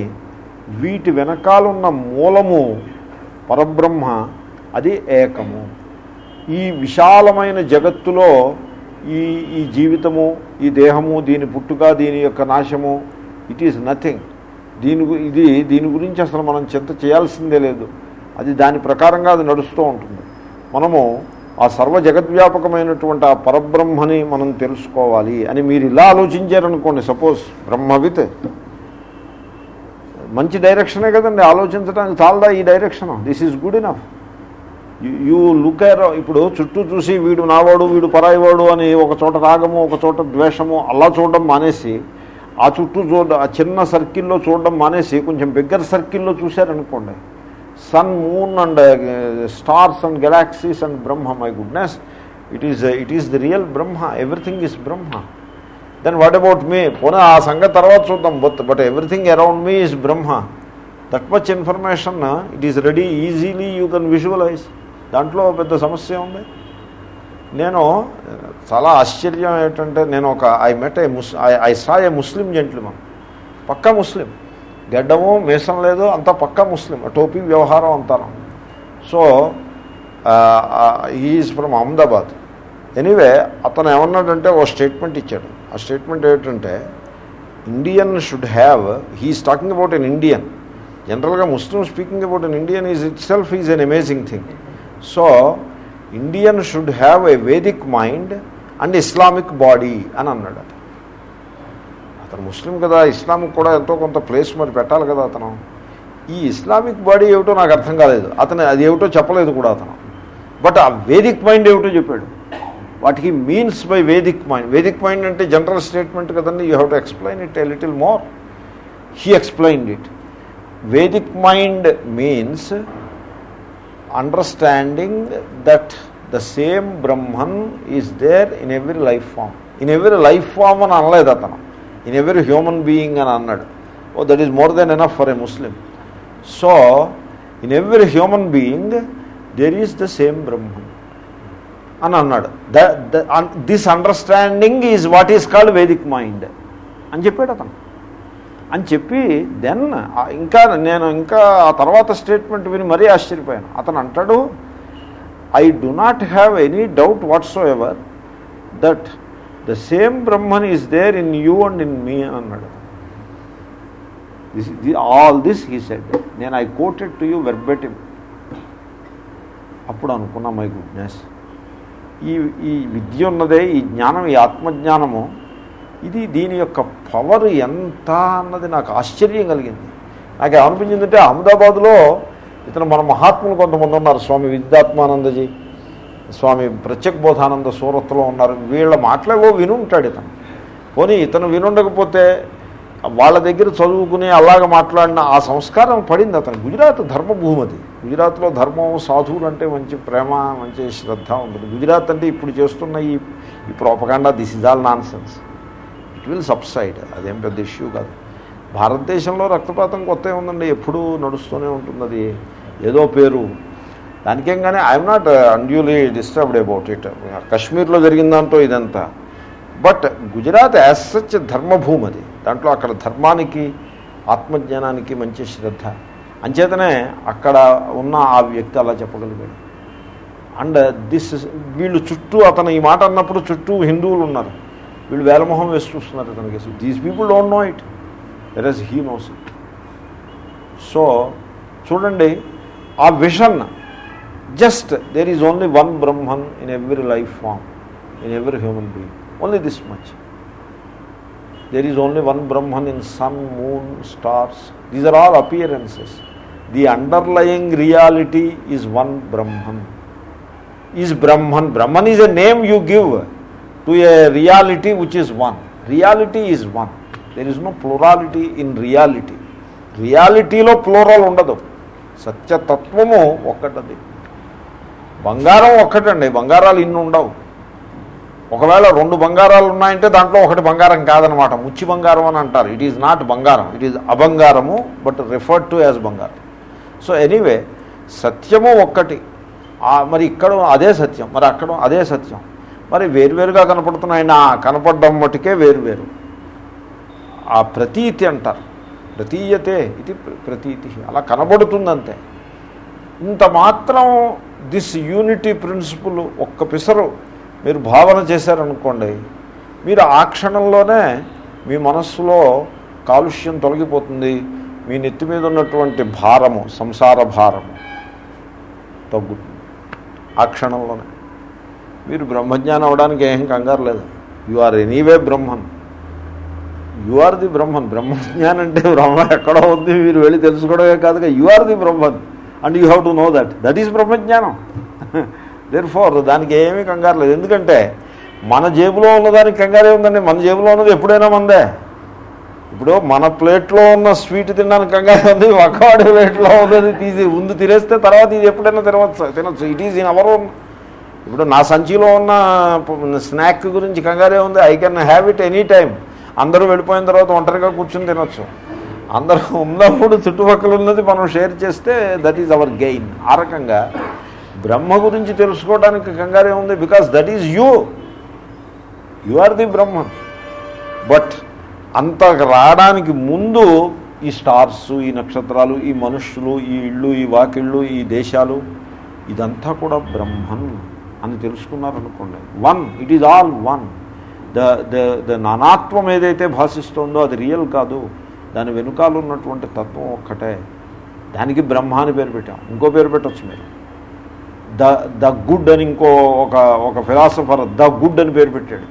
వీటి వెనకాలన్న మూలము పరబ్రహ్మ అది ఏకము. ఈ విశాలమైన జగత్తులో ఈ ఈ జీవితము ఈ దేహము దీని పుట్టుక దీని యొక్క నాశము ఇట్ ఈజ్ నథింగ్ దీని గు- ఇది దీని గురించి అసలు మనం చింత చేయాల్సిందే లేదు. అది దాని ప్రకారంగా అది నడుస్తూ ఉంటుంది. మనము ఆ సర్వ జగద్వ్యాపకమైనటువంటి ఆ పరబ్రహ్మని మనం తెలుసుకోవాలి అని మీరు ఇలా ఆలోచించారనుకోండి. సపోజ్ బ్రహ్మవిత్ మంచి డైరెక్షనే కదండి. ఆలోచించడానికి చాలదా ఈ direction? This is good enough. You look er ఇప్పుడు చుట్టూ చూసి వీడు నావాడు వీడు పరాయివాడు అని ఒక చోట రాగము ఒక చోట ద్వేషము అలా చూడడం మానేసి ఆ చుట్టూ చూడ ఆ చిన్న సర్కిల్లో చూడడం మానేసి కొంచెం బిగ్గర్ సర్కిల్లో చూశారనుకోండి. Sun moon and stars and galaxies and Brahma my goodness it is it is the real Brahma everything is Brahma then what about me పోనీ ఆ సంగతి తర్వాత చూద్దాం. But but everything around me is Brahma that much information it is ready easily you can visualise దాంట్లో పెద్ద సమస్య ఉంది నేను చాలా ఆశ్చర్యం ఏంటంటే నేను ఒక I met a mus I saw a Muslim gentleman Pakka Muslim గడ్డము మీసం లేదు అంతా పక్కా ముస్లిం ఆ టోపీ వ్యవహారం అంతాను. So is from Ahmedabad anyway అతను ఏమన్నాడంటే ఓ స్టేట్మెంట్ ఇచ్చాడు. ఆ స్టేట్మెంట్ ఏంటంటే Indian should have he is talking about an Indian జనరల్గా Muslim speaking about an Indian is itself is an amazing thing so Indian should have a Vedic mind and Islamic body అని అన్నాడు. అతను అతను ముస్లిం కదా ఇస్లాంకి కూడా ఎంతో కొంత ప్లేస్ మరి పెట్టాలి కదా అతను. ఈ ఇస్లామిక్ బాడీ ఏమిటో నాకు అర్థం కాలేదు. అతను అది ఏమిటో చెప్పలేదు కూడా అతను. బట్ ఆ వేదిక్ మైండ్ ఏమిటో చెప్పాడు. వాటికి means by Vedic mind Vedic mind అంటే జనరల్ స్టేట్మెంట్ కదండి. You have to explain it a little more he explained it Vedic mind means understanding that the same Brahman is there in every life form in every life form అని అనలేదు అతను. ఇన్ ఎవ్రీ హ్యూమన్ బీయింగ్ అని అన్నాడు. ఓ that is more than enough for a Muslim so in every human being there is the same Brahman అని అన్నాడు. This understanding is what is called Vedic mind అని చెప్పాడు అతను. అని చెప్పి దెన్ ఇంకా నేను ఇంకా ఆ తర్వాత స్టేట్మెంట్ విని మరీ ఆశ్చర్యపోయాను. అతను అంటాడు I do not have any doubt whatsoever that the same Brahman is there in you and in me అని అన్నాడు this all this he said నేను I quoted to you verbatim అప్పుడు అనుకున్నా మై గుడ్నెస్ ఈ ఈ విద్య ఉన్నదే ఈ జ్ఞానం ఈ ఆత్మజ్ఞానము ఇది దీని యొక్క పవర్ ఎంత అన్నది నాకు ఆశ్చర్యం కలిగింది. నాకు ఏమనిపించిందంటే అహ్మదాబాద్లో ఇతను మన మహాత్ములు కొంతమంది ఉన్నారు. స్వామి విద్యాత్మానందజీ స్వామి ప్రత్యేక బోధానంద సూరత్లో ఉన్నారు. వీళ్ళ మాటలేవో వినుంటాడు ఇతను. పోనీ ఇతను వినుండకపోతే వాళ్ళ దగ్గర చదువుకుని అలాగ మాట్లాడిన ఆ సంస్కారం పడింది అతను. గుజరాత్ ధర్మభూమది. గుజరాత్లో ధర్మం సాధువులు అంటే మంచి ప్రేమ మంచి శ్రద్ధ ఉంటుంది. గుజరాత్ అంటే ఇప్పుడు చేస్తున్న ఈ ఈ propaganda this is all nonsense it will subside అదేం పెద్ద ఇష్యూ కాదు. భారతదేశంలో రక్తపాతం కొత్త ఉందండి ఎప్పుడూ నడుస్తూనే ఉంటుంది అది ఏదో పేరు. దానికేం కానీ I'm not unduly disturbed about it కశ్మీర్లో జరిగిన దాంట్లో ఇదంతా. బట్ గుజరాత్ యాజ్ సచ్ ధర్మభూమి అది. దాంట్లో అక్కడ ధర్మానికి ఆత్మజ్ఞానానికి మంచి శ్రద్ధ. అంచేతనే అక్కడ ఉన్న ఆ వ్యక్తి అలా చెప్పగలిగాడు. అండ్ దిస్ వీళ్ళు చుట్టూ అతను ఈ మాట అన్నప్పుడు చుట్టూ హిందువులు ఉన్నారు. వీళ్ళు వేలమొహం వేసి చూస్తున్నారు అతనికి these people don't know it there is he knows it so చూడండి ఆ vision just there is only one Brahman in every life form in every human being only this much there is only one Brahman in sun moon stars these are all appearances the underlying reality is one Brahman is Brahman Brahman is a name you give to a reality which is one reality is one there is no plurality in reality రియాలిటీలో ప్లూరల్ ఉండదు. సత్యతత్వము ఒక్కటది. బంగారం ఒక్కటండి. బంగారాలు ఇన్ని ఉండవు. ఒకవేళ రెండు బంగారాలు ఉన్నాయంటే దాంట్లో ఒకటి బంగారం కాదనమాట. ముచ్చి బంగారం అని అంటారు. ఇట్ ఈజ్ నాట్ బంగారం. ఇట్ ఈజ్ అబంగారము బట్ రిఫర్డ్ టు యాజ్ బంగారం. సో ఎనీవే సత్యము ఒక్కటి. మరి ఇక్కడ అదే సత్యం. మరి అక్కడ అదే సత్యం. మరి వేరువేరుగా కనపడుతున్నాయి. కనపడడం మటుకే వేరువేరు. ఆ ప్రతీతి అంటారు. ప్రతీయతే ఇది ప్రతీతి. అలా కనబడుతుందంతే. ఇంత మాత్రం దిస్ యూనిటీ ప్రిన్సిపుల్ ఒక్క పిసరు మీరు భావన చేశారనుకోండి మీరు ఆ క్షణంలోనే మీ మనస్సులో కాలుష్యం తొలగిపోతుంది. మీ నెత్తి మీద ఉన్నటువంటి భారము సంసార భారము తగ్గుతుంది. ఆ క్షణంలోనే. మీరు బ్రహ్మజ్ఞానం అవడానికి ఏం కంగారు లేదు. You are anyway Brahman. You are the Brahman. బ్రహ్మజ్ఞానం అంటే బ్రహ్మ ఎక్కడో ఉంది మీరు వెళ్ళి తెలుసుకోవడమే కాదుగా you are the Brahman. And you have to know that that is బ్రహ్మజ్ఞానం. దేర్ ఫోర్ దానికి ఏమీ కంగారు లేదు. ఎందుకంటే మన జేబులో ఉన్నదానికి కంగారే ఉందండి. మన జేబులో ఉన్నది ఎప్పుడైనా మందే. ఇప్పుడు మన ప్లేట్లో ఉన్న స్వీట్ తినడానికి కంగారు ఉంది ఒకవాడి ప్లేట్లో ఉన్నది తీసి ముందు తినేస్తే తర్వాత ఇది ఎప్పుడైనా తినవచ్చు. తినచ్చు. It is in our own ఇప్పుడు నా సంచిలో ఉన్న స్నాక్ గురించి కంగారే ఉంది. I can have it any time అందరూ వెళ్ళిపోయిన తర్వాత ఒంటరిగా కూర్చొని తినొచ్చు. అందరూ ఉన్నప్పుడు చుట్టుపక్కల ఉన్నది మనం షేర్ చేస్తే దట్ ఈజ్ అవర్ గెయిన్ ఆ రకంగా బ్రహ్మ గురించి తెలుసుకోవడానికి కంగారే ఉంది because that is you you are the Brahma but అంత రావడానికి ముందు ఈ స్టార్స్ ఈ నక్షత్రాలు ఈ మనుష్యులు ఈ ఇళ్ళు ఈ వాకిళ్ళు ఈ దేశాలు ఇదంతా కూడా బ్రహ్మన్ అని తెలుసుకున్నారనుకోండి. One it is all one the the the నానాత్వం ఏదైతే భాషిస్తోందో అది రియల్ కాదు. దాని వెనుకాల ఉన్నటువంటి తత్వం ఒక్కటే. దానికి బ్రహ్మ అని పేరు పెట్టాం. ఇంకో పేరు పెట్టచ్చు మీరు. ద ద గుడ్ అని ఇంకో ఒక ఒక ఫిలాసఫర్ ద గుడ్ అని పేరు పెట్టాడు.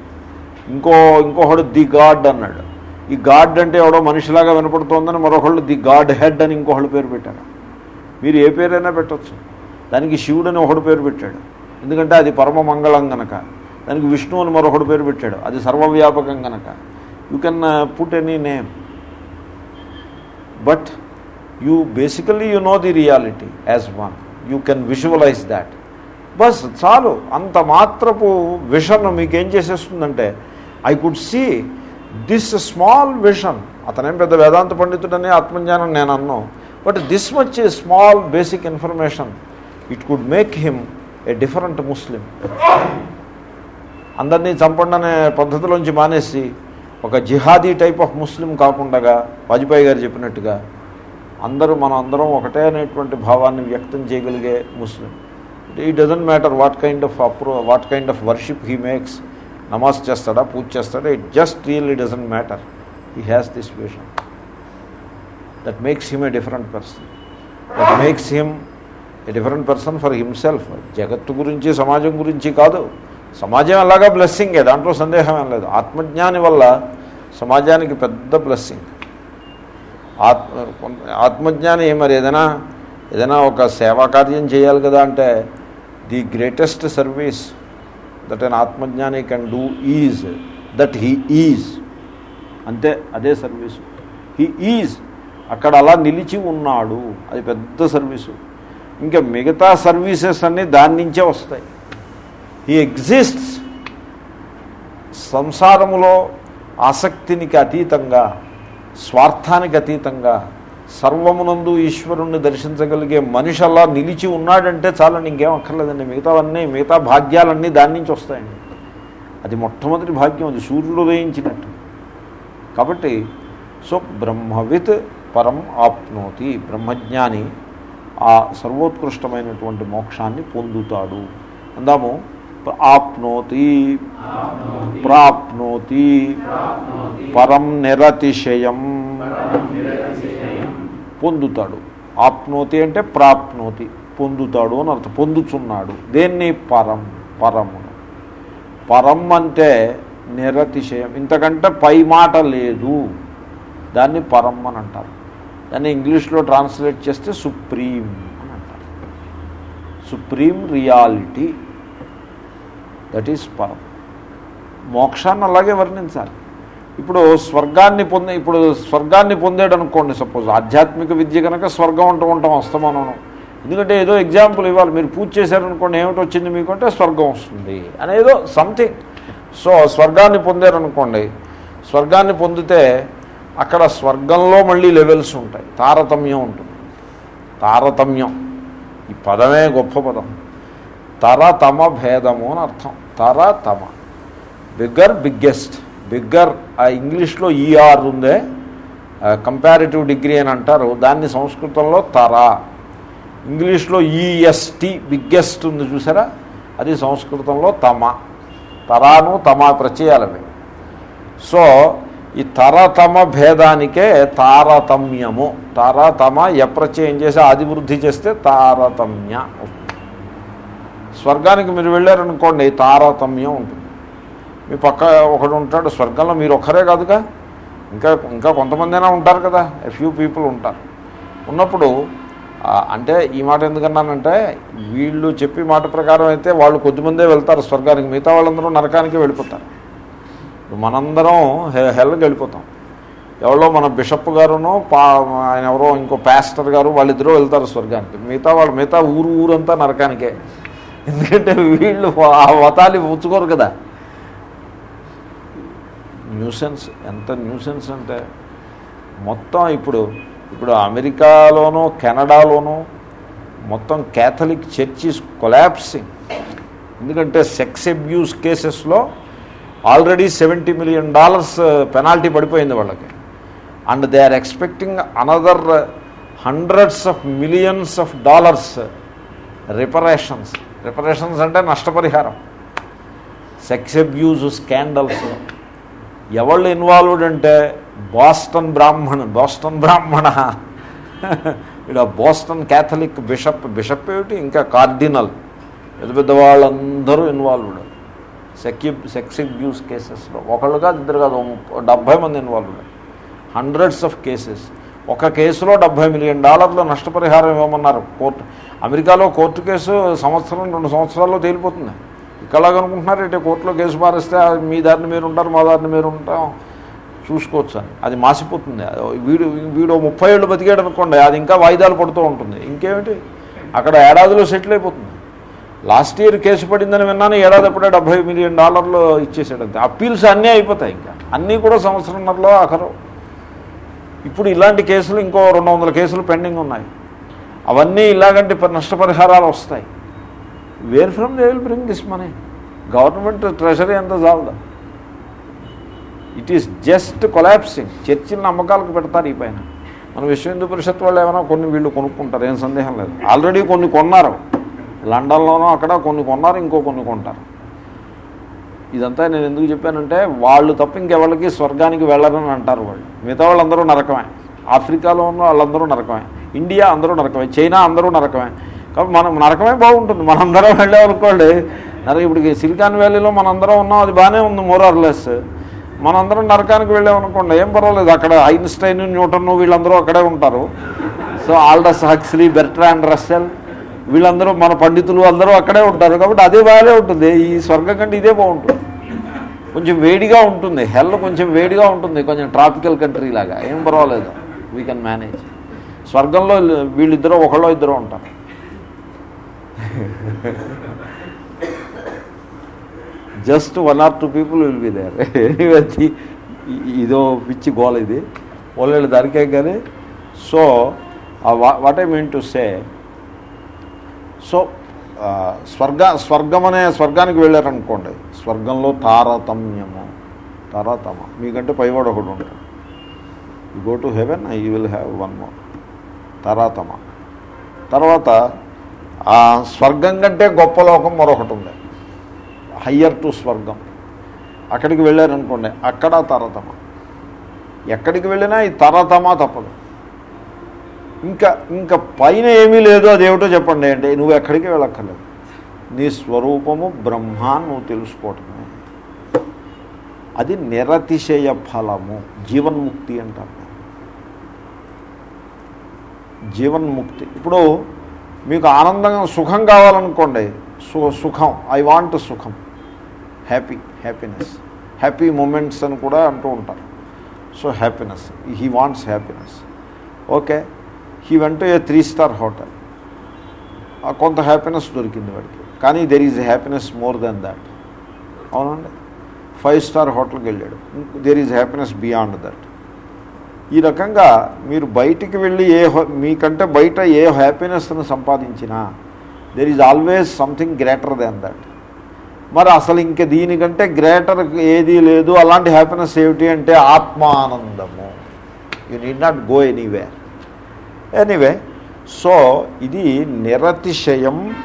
ఇంకో ఇంకొకడు ది గాడ్ అన్నాడు. ఈ గాడ్ అంటే ఎవడో మనిషిలాగా వినపడుతోందని మరొకళ్ళు ది గాడ్ హెడ్ అని ఇంకొకళ్ళు పేరు పెట్టారు. మీరు ఏ పేరైనా పెట్టచ్చు. దానికి శివుడు అని ఒకడు పేరు పెట్టాడు. ఎందుకంటే అది పరమ మంగళం గనక. దానికి విష్ణు అని మరొకడు పేరు పెట్టాడు. అది సర్వవ్యాపకం గనక. You can put any name but you basically you know the reality as one you can visualise that bus చాలు అంత మాత్రపు విషన్ మీకేం చేసేస్తుందంటే I could see this small vision అతనేం పెద్ద వేదాంత పండితుడని ఆత్మజ్ఞానం నేను అన్నాను but this much small basic information it could make him a different Muslim అందరినీ చంపండి అనే పద్ధతిలోంచి మానేసి ఒక జిహాదీ టైప్ ఆఫ్ ముస్లిం కాకుండా వాజ్పేయి గారు చెప్పినట్టుగా అందరూ మనం అందరం ఒకటే అనేటువంటి భావాన్ని వ్యక్తం చేయగలిగే ముస్లిం ఈ doesn't matter what kind of approach what kind of worship he makes నమాజ్ చేస్తాడా పూజ చేస్తాడా it just really doesn't matter he has this vision that makes him a different person that makes him a different person for himself జగత్తు గురించి సమాజం గురించి కాదు. సమాజం అలాగా బ్లెస్సింగే దాంట్లో సందేహం ఏం లేదు. ఆత్మజ్ఞాని వల్ల సమాజానికి పెద్ద బ్లెస్సింగ్ ఆత్మ ఆత్మజ్ఞాని మరి ఏదైనా ఏదైనా ఒక సేవా కార్యం చేయాలి కదా అంటే the greatest service that an ఆత్మజ్ఞాని can do is that he is అంతే అదే సర్వీసు హీ ఈజ్ అక్కడ అలా నిలిచి ఉన్నాడు. అది పెద్ద సర్వీసు ఇంకా మిగతా సర్వీసెస్ అన్నీ దాని నుంచే వస్తాయి. హీ ఎగ్జిస్ట్స్ సంసారములో ఆసక్తినికి అతీతంగా స్వార్థానికి అతీతంగా సర్వమునందు ఈశ్వరుణ్ణి దర్శించగలిగే మనిషి అలా నిలిచి ఉన్నాడంటే చాలని ఇంకేం అక్కర్లేదండి. మిగతావన్నీ మిగతా భాగ్యాలన్నీ దాని నుంచి వస్తాయండి. అది మొట్టమొదటి భాగ్యం అది సూర్యుడు ఉదయించినట్టు. కాబట్టి సో బ్రహ్మవిత్ పరం ఆప్నోతి. బ్రహ్మజ్ఞాని ఆ సర్వోత్కృష్టమైనటువంటి మోక్షాన్ని పొందుతాడు. అందాము ఆప్నోతి ప్రాప్నోతి. పరం నిరతిశయం. పొందుతాడు. ఆప్నోతి అంటే ప్రాప్నోతి. పొందుతాడు అని అర్థం. పొందుచున్నాడు. దేన్ని? పరం. పరమును. పరం అంటే నిరతిశయం. ఇంతకంటే పై మాట లేదు. దాన్ని పరం అని అంటారు. దాన్ని ఇంగ్లీష్లో ట్రాన్స్లేట్ చేస్తే సుప్రీం అని అంటారు. Supreme reality. దట్ ఈస్ పరం మోక్షాన్ని అలాగే వర్ణించాలి. ఇప్పుడు స్వర్గాన్ని పొందే ఇప్పుడు స్వర్గాన్ని పొందాడు అనుకోండి సపోజ్ ఆధ్యాత్మిక విద్య కనుక స్వర్గం అంటూ ఉంటాం అస్తమానం ఎందుకంటే ఏదో ఎగ్జాంపుల్ ఇవ్వాలి. మీరు పూజ చేశారనుకోండి ఏమిటి వచ్చింది మీకు అంటే స్వర్గం వస్తుంది అనేదో సంథింగ్ సో స్వర్గాన్ని పొందారనుకోండి స్వర్గాన్ని పొందితే అక్కడ స్వర్గంలో మళ్ళీ లెవెల్స్ ఉంటాయి. తారతమ్యం ఉంటుంది. తారతమ్యం. ఈ పదమే గొప్ప పదం. తరతమ భేదము అని అర్థం. తరతమ బిగ్గర్ బిగ్గెస్ట్. బిగ్గర్ ఆ ఇంగ్లీష్లో ఈఆర్ ఉందే. కంపారిటివ్ డిగ్రీ అని అంటారు. దాన్ని సంస్కృతంలో తర. ఇంగ్లీష్లో ఈఎస్టి బిగ్గెస్ట్ ఉంది చూసారా? అది సంస్కృతంలో తమ. తరాను తమ ప్రచయాలవి సో ఈ తరతమ భేదానికే తారతమ్యము. తారతమ ఎప్రచయం చేసి ఆదివృద్ధి చేస్తే తారతమ్య స్వర్గానికి మీరు వెళ్ళారనుకోండి తారతమ్యం ఉంటుంది. మీ పక్క ఒకడు ఉంటాడు స్వర్గంలో మీరు ఒక్కరే కాదుగా. ఇంకా ఇంకా కొంతమందైనా ఉంటారు కదా ఫ్యూ పీపుల్ ఉంటారు. ఉన్నప్పుడు అంటే ఈ మాట ఎందుకన్నానంటే వీళ్ళు చెప్పి మాట ప్రకారం అయితే వాళ్ళు కొద్దిమందే వెళ్తారు స్వర్గానికి మిగతా వాళ్ళందరూ నరకానికి వెళ్ళిపోతారు. ఇప్పుడు మనందరం హె- హెల్కి వెళ్ళిపోతాం. ఎవరో మన బిషప్ గారునో పా ఆయన ఎవరో ఇంకో పాస్టర్ గారు వాళ్ళిద్దరూ వెళ్తారు స్వర్గానికి. మిగతా వాళ్ళు మిగతా ఊరు ఊరంతా నరకానికే. ఎందుకంటే వీళ్ళు ఆ వతాలి పుచ్చుకోరు కదా. న్యూసెన్స్ ఎంత న్యూసెన్స్ అంటే మొత్తం ఇప్పుడు ఇప్పుడు అమెరికాలోనూ కెనడాలోనూ మొత్తం క్యాథలిక్ చర్చిస్ కొలాప్సింగ్. ఎందుకంటే సెక్స్ అబ్యూస్ కేసెస్లో already seventy million dollars uh, penalty పడిపోయింది వాళ్ళకి. And they are expecting another hundreds of millions of dollars reparations. Reparations అంటే నష్టపరిహారం. Sex abuse scandals. ఎవళ్ళు ఇన్వాల్వ్డ్ అంటే బాస్టన్ బ్రాహ్మణ్ బాస్టన్ బ్రాహ్మణ. ఇక్కడ బోస్టన్ క్యాథలిక్ బిషప్ బిషప్ ఏమిటి? ఇంకా కార్డినల్. పెద్ద పెద్ద వాళ్ళందరూ ఇన్వాల్వ్డ్. సెక్యూ సెక్స్ అబ్యూస్ కేసెస్లో ఒకళ్ళు కాదు ఇద్దరు కాదు డెబ్భై మంది ఇన్వాల్వ్డ్ హండ్రెడ్స్ ఆఫ్ కేసెస్ ఒక కేసులో డెబ్భై మిలియన్ డాలర్ల నష్టపరిహారం ఇవ్వమన్నారు. కోర్టు అమెరికాలో కోర్టు కేసు సంవత్సరం రెండు సంవత్సరాల్లో తేలిపోతుంది. ఇక్కడలాగనుకుంటున్నారు అంటే కోర్టులో కేసు మారిస్తే మీ దారిని మీరు ఉంటారు మా దారిని మీరు ఉంటాం చూసుకోవచ్చు అని. అది మాసిపోతుంది. అది వీడు వీడు ముప్పై ఏళ్ళు బతికాడు అనుకోండి అది ఇంకా వాయిదాలు పడుతూ ఉంటుంది. ఇంకేమిటి? అక్కడ ఏడాదిలో సెటిల్ అయిపోతుంది. లాస్ట్ ఇయర్ కేసు పడిందని విన్నాను ఏడాది అప్పుడే డెబ్బై మిలియన్ డాలర్లు ఇచ్చేసాడు అంతే అప్పీల్స్ అన్నీ అయిపోతాయి ఇంకా. అన్నీ కూడా సంవత్సరంలో ఆఖరు. ఇప్పుడు ఇలాంటి కేసులు ఇంకో రెండు వందల కేసులు పెండింగ్ ఉన్నాయి. అవన్నీ ఇలాగంటి నష్టపరిహారాలు వస్తాయి. Where from they will bring this money. Government treasury ఎంత చాలదా. It is just collapsing. చర్చిల నమ్మకాలకు పెడతారు ఈ పైన. మన విశ్వ హిందూ పరిషత్ వాళ్ళు ఏమైనా కొన్ని వీళ్ళు కొనుక్కుంటారు ఏం సందేహం లేదు. ఆల్రెడీ కొన్ని కొన్నారు. లండన్లోనూ అక్కడ కొన్ని కొన్నారు ఇంకో కొన్ని కొంటారు. ఇదంతా నేను ఎందుకు చెప్పానంటే వాళ్ళు తప్ప ఇంకెవరికి స్వర్గానికి వెళ్ళరని అంటారు వాళ్ళు. మిగతా వాళ్ళందరూ నరకమే. ఆఫ్రికాలో ఉన్న వాళ్ళందరూ నరకమే. ఇండియా అందరూ నరకమే. చైనా అందరూ నరకమే. కాబట్టి మనం నరకమే బాగుంటుంది. మనందరం వెళ్ళేవనుకోండి నరక ఇప్పుడు సిలికాన్ వ్యాలీలో మనందరం ఉన్నాం అది బాగానే ఉంది మోరార్లెస్ మనందరం నరకానికి వెళ్ళామనుకోండి ఏం పర్వాలేదు. అక్కడ ఐన్స్టైన్ న్యూటన్ వీళ్ళందరూ అక్కడే ఉంటారు. So Aldous Huxley Bertrand Russell వీళ్ళందరూ మన పండితులు అందరూ అక్కడే ఉంటారు కాబట్టి అదే బాగానే ఉంటుంది. ఈ స్వర్గం కంటే ఇదే బాగుంటుంది. కొంచెం వేడిగా ఉంటుంది. హెల్ కొంచెం వేడిగా ఉంటుంది. కొంచెం ట్రాపికల్ కంట్రీ లాగా. ఏం పర్వాలేదు. వీ కెన్ మేనేజ్ స్వర్గంలో వీళ్ళిద్దరూ ఒకళ్ళో ఇద్దరు ఉంటారు. Just one or two people will be there ఇదో పిచ్చి గోల ఇది. వాళ్ళు దానికే కానీ so what I mean to say so స్వర్గ స్వర్గం అనే స్వర్గానికి వెళ్ళారనుకోండి. స్వర్గంలో తారతమ్యము. తారతమ మీకంటే పైవాడు ఒకడు ఉంటాడు. You go to heaven you will have one more తారతమ తర్వాత ఆ స్వర్గం కంటే గొప్ప లోకం మరొకటి ఉంది. హయ్యర్ టు స్వర్గం. అక్కడికి వెళ్ళారనుకోండి అక్కడ తరతమ ఎక్కడికి వెళ్ళినా ఈ తరతమ తప్పదు. ఇంకా ఇంకా పైన ఏమీ లేదు అదేమిటో చెప్పండి. అంటే నువ్వు ఎక్కడికి వెళ్ళక్కర్లేదు. నీ స్వరూపము బ్రహ్మ నువ్వు తెలుసుకోవటమే. అది నిరతిశయ ఫలము. జీవన్ముక్తి అంటారు. జీవన్ముక్తి. ఇప్పుడు మీకు ఆనందంగా సుఖం కావాలనుకోండి. సు సుఖం. ఐ వాంట్ సుఖం. హ్యాపీ హ్యాపీనెస్ హ్యాపీ మూమెంట్స్ అని కూడా అంటూ ఉంటారు. So happiness he wants happiness okay he went a three star hotel కొంత హ్యాపీనెస్ దొరికింది వాడికి. కానీ there is happiness more than that అవునండి? ఫైవ్ స్టార్ హోటల్కి వెళ్ళాడు. There is happiness beyond that ఈ రకంగా మీరు బయటికి వెళ్ళి ఏ మీకంటే బయట ఏ హ్యాపీనెస్ను సంపాదించినా there is always something greater than that మరి అసలు ఇంక దీనికంటే గ్రేటర్ ఏది లేదు. అలాంటి హ్యాపీనెస్ ఏమిటి అంటే ఆత్మానందము. You need not go anywhere anyway so ఇది నిరతిశయం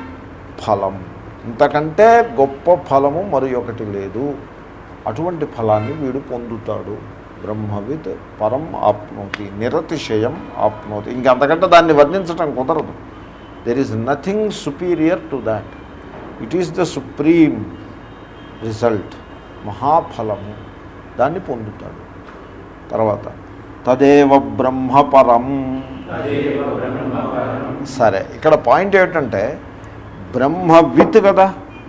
ఫలం. ఇంతకంటే గొప్ప ఫలము మరి ఒకటి లేదు. అటువంటి ఫలాన్ని వీడు పొందుతాడు. బ్రహ్మవిత్ పరం ఆప్నోతి. నిరతిశయం ఆప్నోతి. ఇంకంతకంటే దాన్ని వర్ణించటం కుదరదు. There is nothing superior to that it is the supreme result మహాఫలము దాన్ని పొందుతాడు. తర్వాత తదేవ బ్రహ్మపరం సరే ఇక్కడ పాయింట్ ఏమిటంటే బ్రహ్మవిత్ కదా?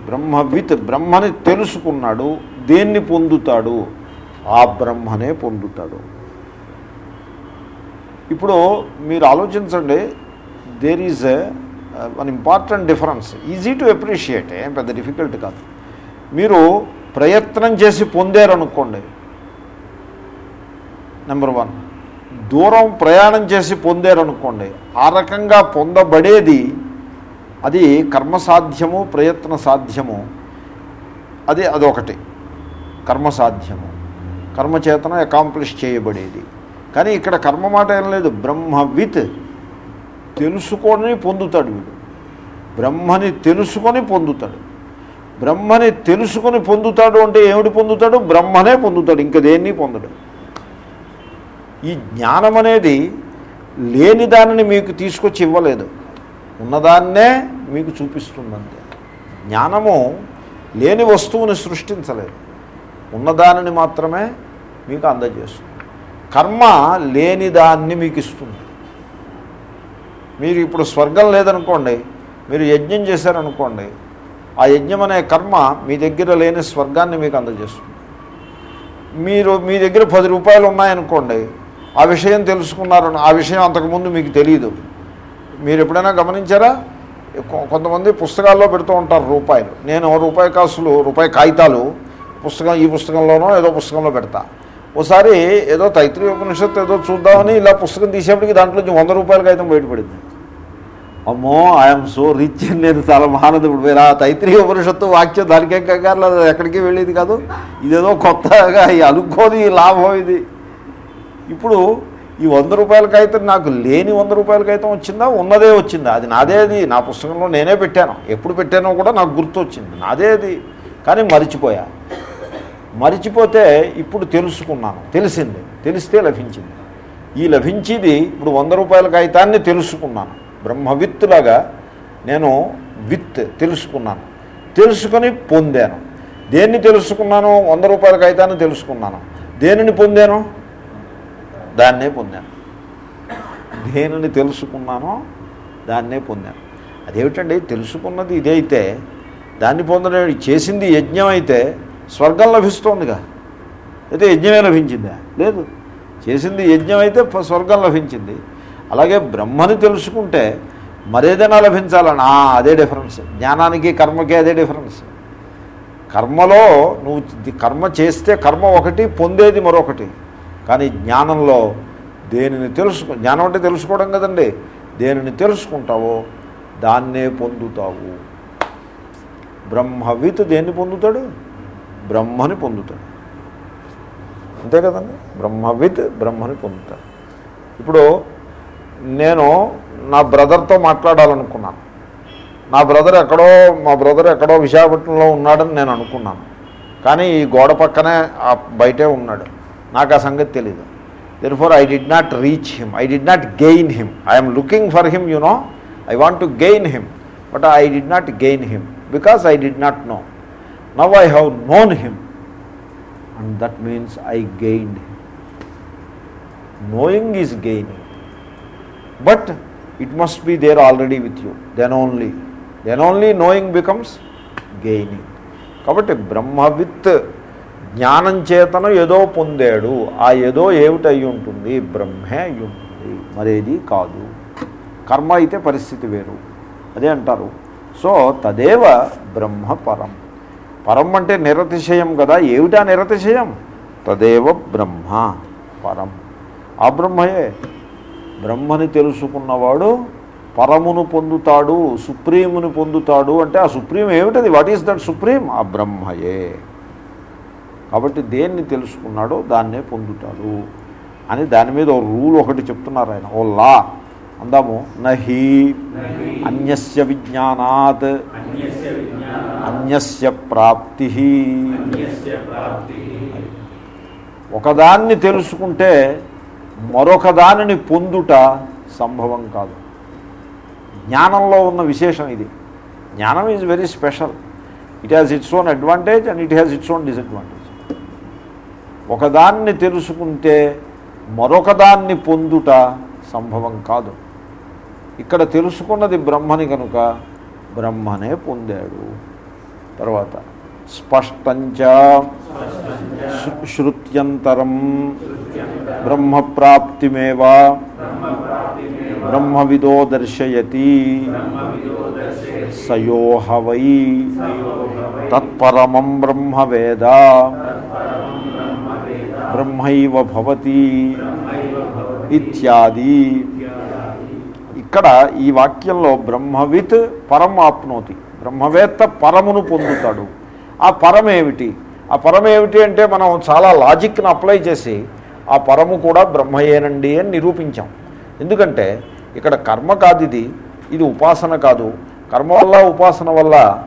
బ్రహ్మవిత్ బ్రహ్మని తెలుసుకున్నాడు దేన్ని పొందుతాడు? ఆ బ్రహ్మనే పొందుతాడు. ఇప్పుడు మీరు ఆలోచించండి there is one important difference easy to appreciate ఏం పెద్ద డిఫికల్ట్ కాదు. మీరు ప్రయత్నం చేసి పొందారనుకోండి. నెంబర్ వన్ దూరం ప్రయాణం చేసి పొందారనుకోండి ఆ రకంగా పొందబడేది అది కర్మసాధ్యము ప్రయత్న సాధ్యము. అది అదొకటి. కర్మసాధ్యము. కర్మచేతన అకాంప్లిష్ చేయబడేది. కానీ ఇక్కడ కర్మ మాట ఏం లేదు. బ్రహ్మవిత్ తెలుసుకొని పొందుతాడు వీడు. బ్రహ్మని తెలుసుకొని పొందుతాడు. బ్రహ్మని తెలుసుకొని పొందుతాడు అంటే ఏమిటి పొందుతాడు? బ్రహ్మనే పొందుతాడు. ఇంక దేన్ని పొందడు? ఈ జ్ఞానం అనేది లేని దానిని మీకు తీసుకొచ్చి ఇవ్వలేదు. ఉన్నదాన్నే మీకు చూపిస్తుందంతే. జ్ఞానము లేని వస్తువుని సృష్టించలేదు. ఉన్నదానిని మాత్రమే మీకు అందజేస్తుంది. కర్మ లేని దాన్ని మీకు ఇస్తుంది. మీరు ఇప్పుడు స్వర్గం లేదనుకోండి మీరు యజ్ఞం చేశారనుకోండి ఆ యజ్ఞం అనే కర్మ మీ దగ్గర లేని స్వర్గాన్ని మీకు అందజేస్తుంది. మీరు మీ దగ్గర పది రూపాయలు ఉన్నాయనుకోండి ఆ విషయం తెలుసుకున్నారు. ఆ విషయం అంతకుముందు మీకు తెలియదు మీరు ఎప్పుడైనా గమనించారా? కొంతమంది పుస్తకాల్లో పెడుతూ ఉంటారు రూపాయలు. నేను రూపాయి కాసులు రూపాయి కాగితాలు పుస్తకం ఈ పుస్తకంలోనో ఏదో పుస్తకంలో పెడతా. ఒకసారి ఏదో తైత్రీయ ఉపనిషత్తు ఏదో చూద్దామని ఇలా పుస్తకం తీసేపటికి దాంట్లో నుంచి వంద రూపాయల కాగితం బయటపడింది. అమ్మో ఐఎమ్ సో రిచ్ అని నేను చాలా మహానదుడు. ఆ తైత్రీయ ఉపనిషత్తు వాక్యం దానికేం కంగారు ఎక్కడికి వెళ్ళేది కాదు. ఇదేదో కొత్తగా అనుకోని లాభం ఇది. ఇప్పుడు ఈ వంద రూపాయల కాగితం నాకు లేని వంద రూపాయల కాగితం వచ్చిందా? ఉన్నదే వచ్చిందా? అది నాదే అది. నా పుస్తకంలో నేనే పెట్టాను. ఎప్పుడు పెట్టానో కూడా నాకు గుర్తు వచ్చింది నాదే అది. కానీ మరిచిపోయా. మరిచిపోతే ఇప్పుడు తెలుసుకున్నాను. తెలిసింది. తెలిస్తే లభించింది. ఈ లభించేది ఇప్పుడు వంద రూపాయల కాగితాన్ని తెలుసుకున్నాను. బ్రహ్మవిత్తులాగా నేను విత్ తెలుసుకున్నాను. తెలుసుకొని పొందాను. దేన్ని తెలుసుకున్నాను? వంద రూపాయల కాగితాన్ని తెలుసుకున్నాను. దేనిని పొందాను? దాన్నే పొందాను. దేనిని తెలుసుకున్నానో దాన్నే పొందాను. అదేమిటండి? తెలుసుకున్నది ఇదైతే దాన్ని పొందడం చేసింది యజ్ఞం అయితే స్వర్గం లభిస్తోందిగా. అయితే యజ్ఞమే లభించిందా? లేదు. చేసింది యజ్ఞం అయితే స్వర్గం లభించింది. అలాగే బ్రహ్మని తెలుసుకుంటే మరేదైనా లభించాలని? ఆ, అదే డిఫరెన్స్. జ్ఞానానికి కర్మకి అదే డిఫరెన్స్. కర్మలో నువ్వు కర్మ చేస్తే కర్మ ఒకటి పొందేది మరొకటి. కానీ జ్ఞానంలో దేనిని తెలుసుకు జ్ఞానం అంటే తెలుసుకోవడం కదండి. దేనిని తెలుసుకుంటావో దాన్నే పొందుతావు. బ్రహ్మవిత్ దేన్ని పొందుతాడు? బ్రహ్మని పొందుతాడు. అంతే కదండి? బ్రహ్మవిత్ బ్రహ్మని పొందుతాడు. ఇప్పుడు నేను నా బ్రదర్తో మాట్లాడాలనుకున్నాను. నా బ్రదర్ ఎక్కడో మా బ్రదర్ ఎక్కడో విశాఖపట్నంలో ఉన్నాడని నేను అనుకున్నాను. కానీ ఈ గోడ పక్కనే ఆ బయటే ఉన్నాడు. నాకు ఆ సంగతి తెలీదు. Therefore I did not reach him I did not gain him I'm looking for him you know I want to gain him but I did not gain him because I did not know now I have known him and that means I gained him knowing is gaining but it must be there already with you. Then only then only knowing becomes gaining. కాబట్టి బ్రహ్మ విత్ జ్ఞానం చేతను ఏదో పొందాడు. ఆ ఏదో ఏమిటై ఉంటుంది? బ్రహ్మే అయి ఉంటుంది మరేది కాదు. కర్మ అయితే పరిస్థితి వేరు. అదే అంటారు. సో తదేవ బ్రహ్మ పరం. పరం అంటే నిరతిశయం కదా? ఏమిటా నిరతిశయం? తదేవ బ్రహ్మ పరం. ఆ బ్రహ్మయే. బ్రహ్మని తెలుసుకున్నవాడు పరమును పొందుతాడు సుప్రీముని పొందుతాడు అంటే ఆ సుప్రీం ఏమిటది? What is that supreme? ఆ బ్రహ్మయే. కాబట్టి దేన్ని తెలుసుకున్నాడో దాన్నే పొందుతాడు అని దాని మీద ఓ రూల్ ఒకటి చెప్తున్నారు ఆయన. ఓ లా. అందాము నహి అన్యస్య విజ్ఞానాత్ అన్యస్య ప్రాప్తి. ఒకదాన్ని తెలుసుకుంటే మరొక దానిని పొందుట సంభవం కాదు. జ్ఞానంలో ఉన్న విశేషం ఇది. జ్ఞానం is very special it has its own advantage and it has its own disadvantage ఒకదాన్ని తెలుసుకుంటే మరొకదాన్ని పొందుట సంభవం కాదు. ఇక్కడ తెలుసుకున్నది బ్రహ్మని కనుక బ్రహ్మనే పొందాడు. తర్వాత స్పష్టంచ శ్రుత్యంతరం శృత్యంతరం బ్రహ్మప్రాప్తిమేవా బ్రహ్మవిదో దర్శయతి సయోహ వై తత్పరమం బ్రహ్మవేద బ్రహ్మైవ భవతి ఇత్యాది. ఇక్కడ ఈ వాక్యంలో బ్రహ్మవిత్ పరం ఆప్నోతి బ్రహ్మవేత్త పరమును పొందుతాడు. ఆ పరమేమిటి? ఆ పరమేమిటి అంటే మనం చాలా లాజిక్ని అప్లై చేసి ఆ పరము కూడా బ్రహ్మయేనండి అని నిరూపించాం. ఎందుకంటే ఇక్కడ కర్మ కాదు ఇది. ఇది ఉపాసన కాదు. కర్మ వల్ల ఉపాసన వల్ల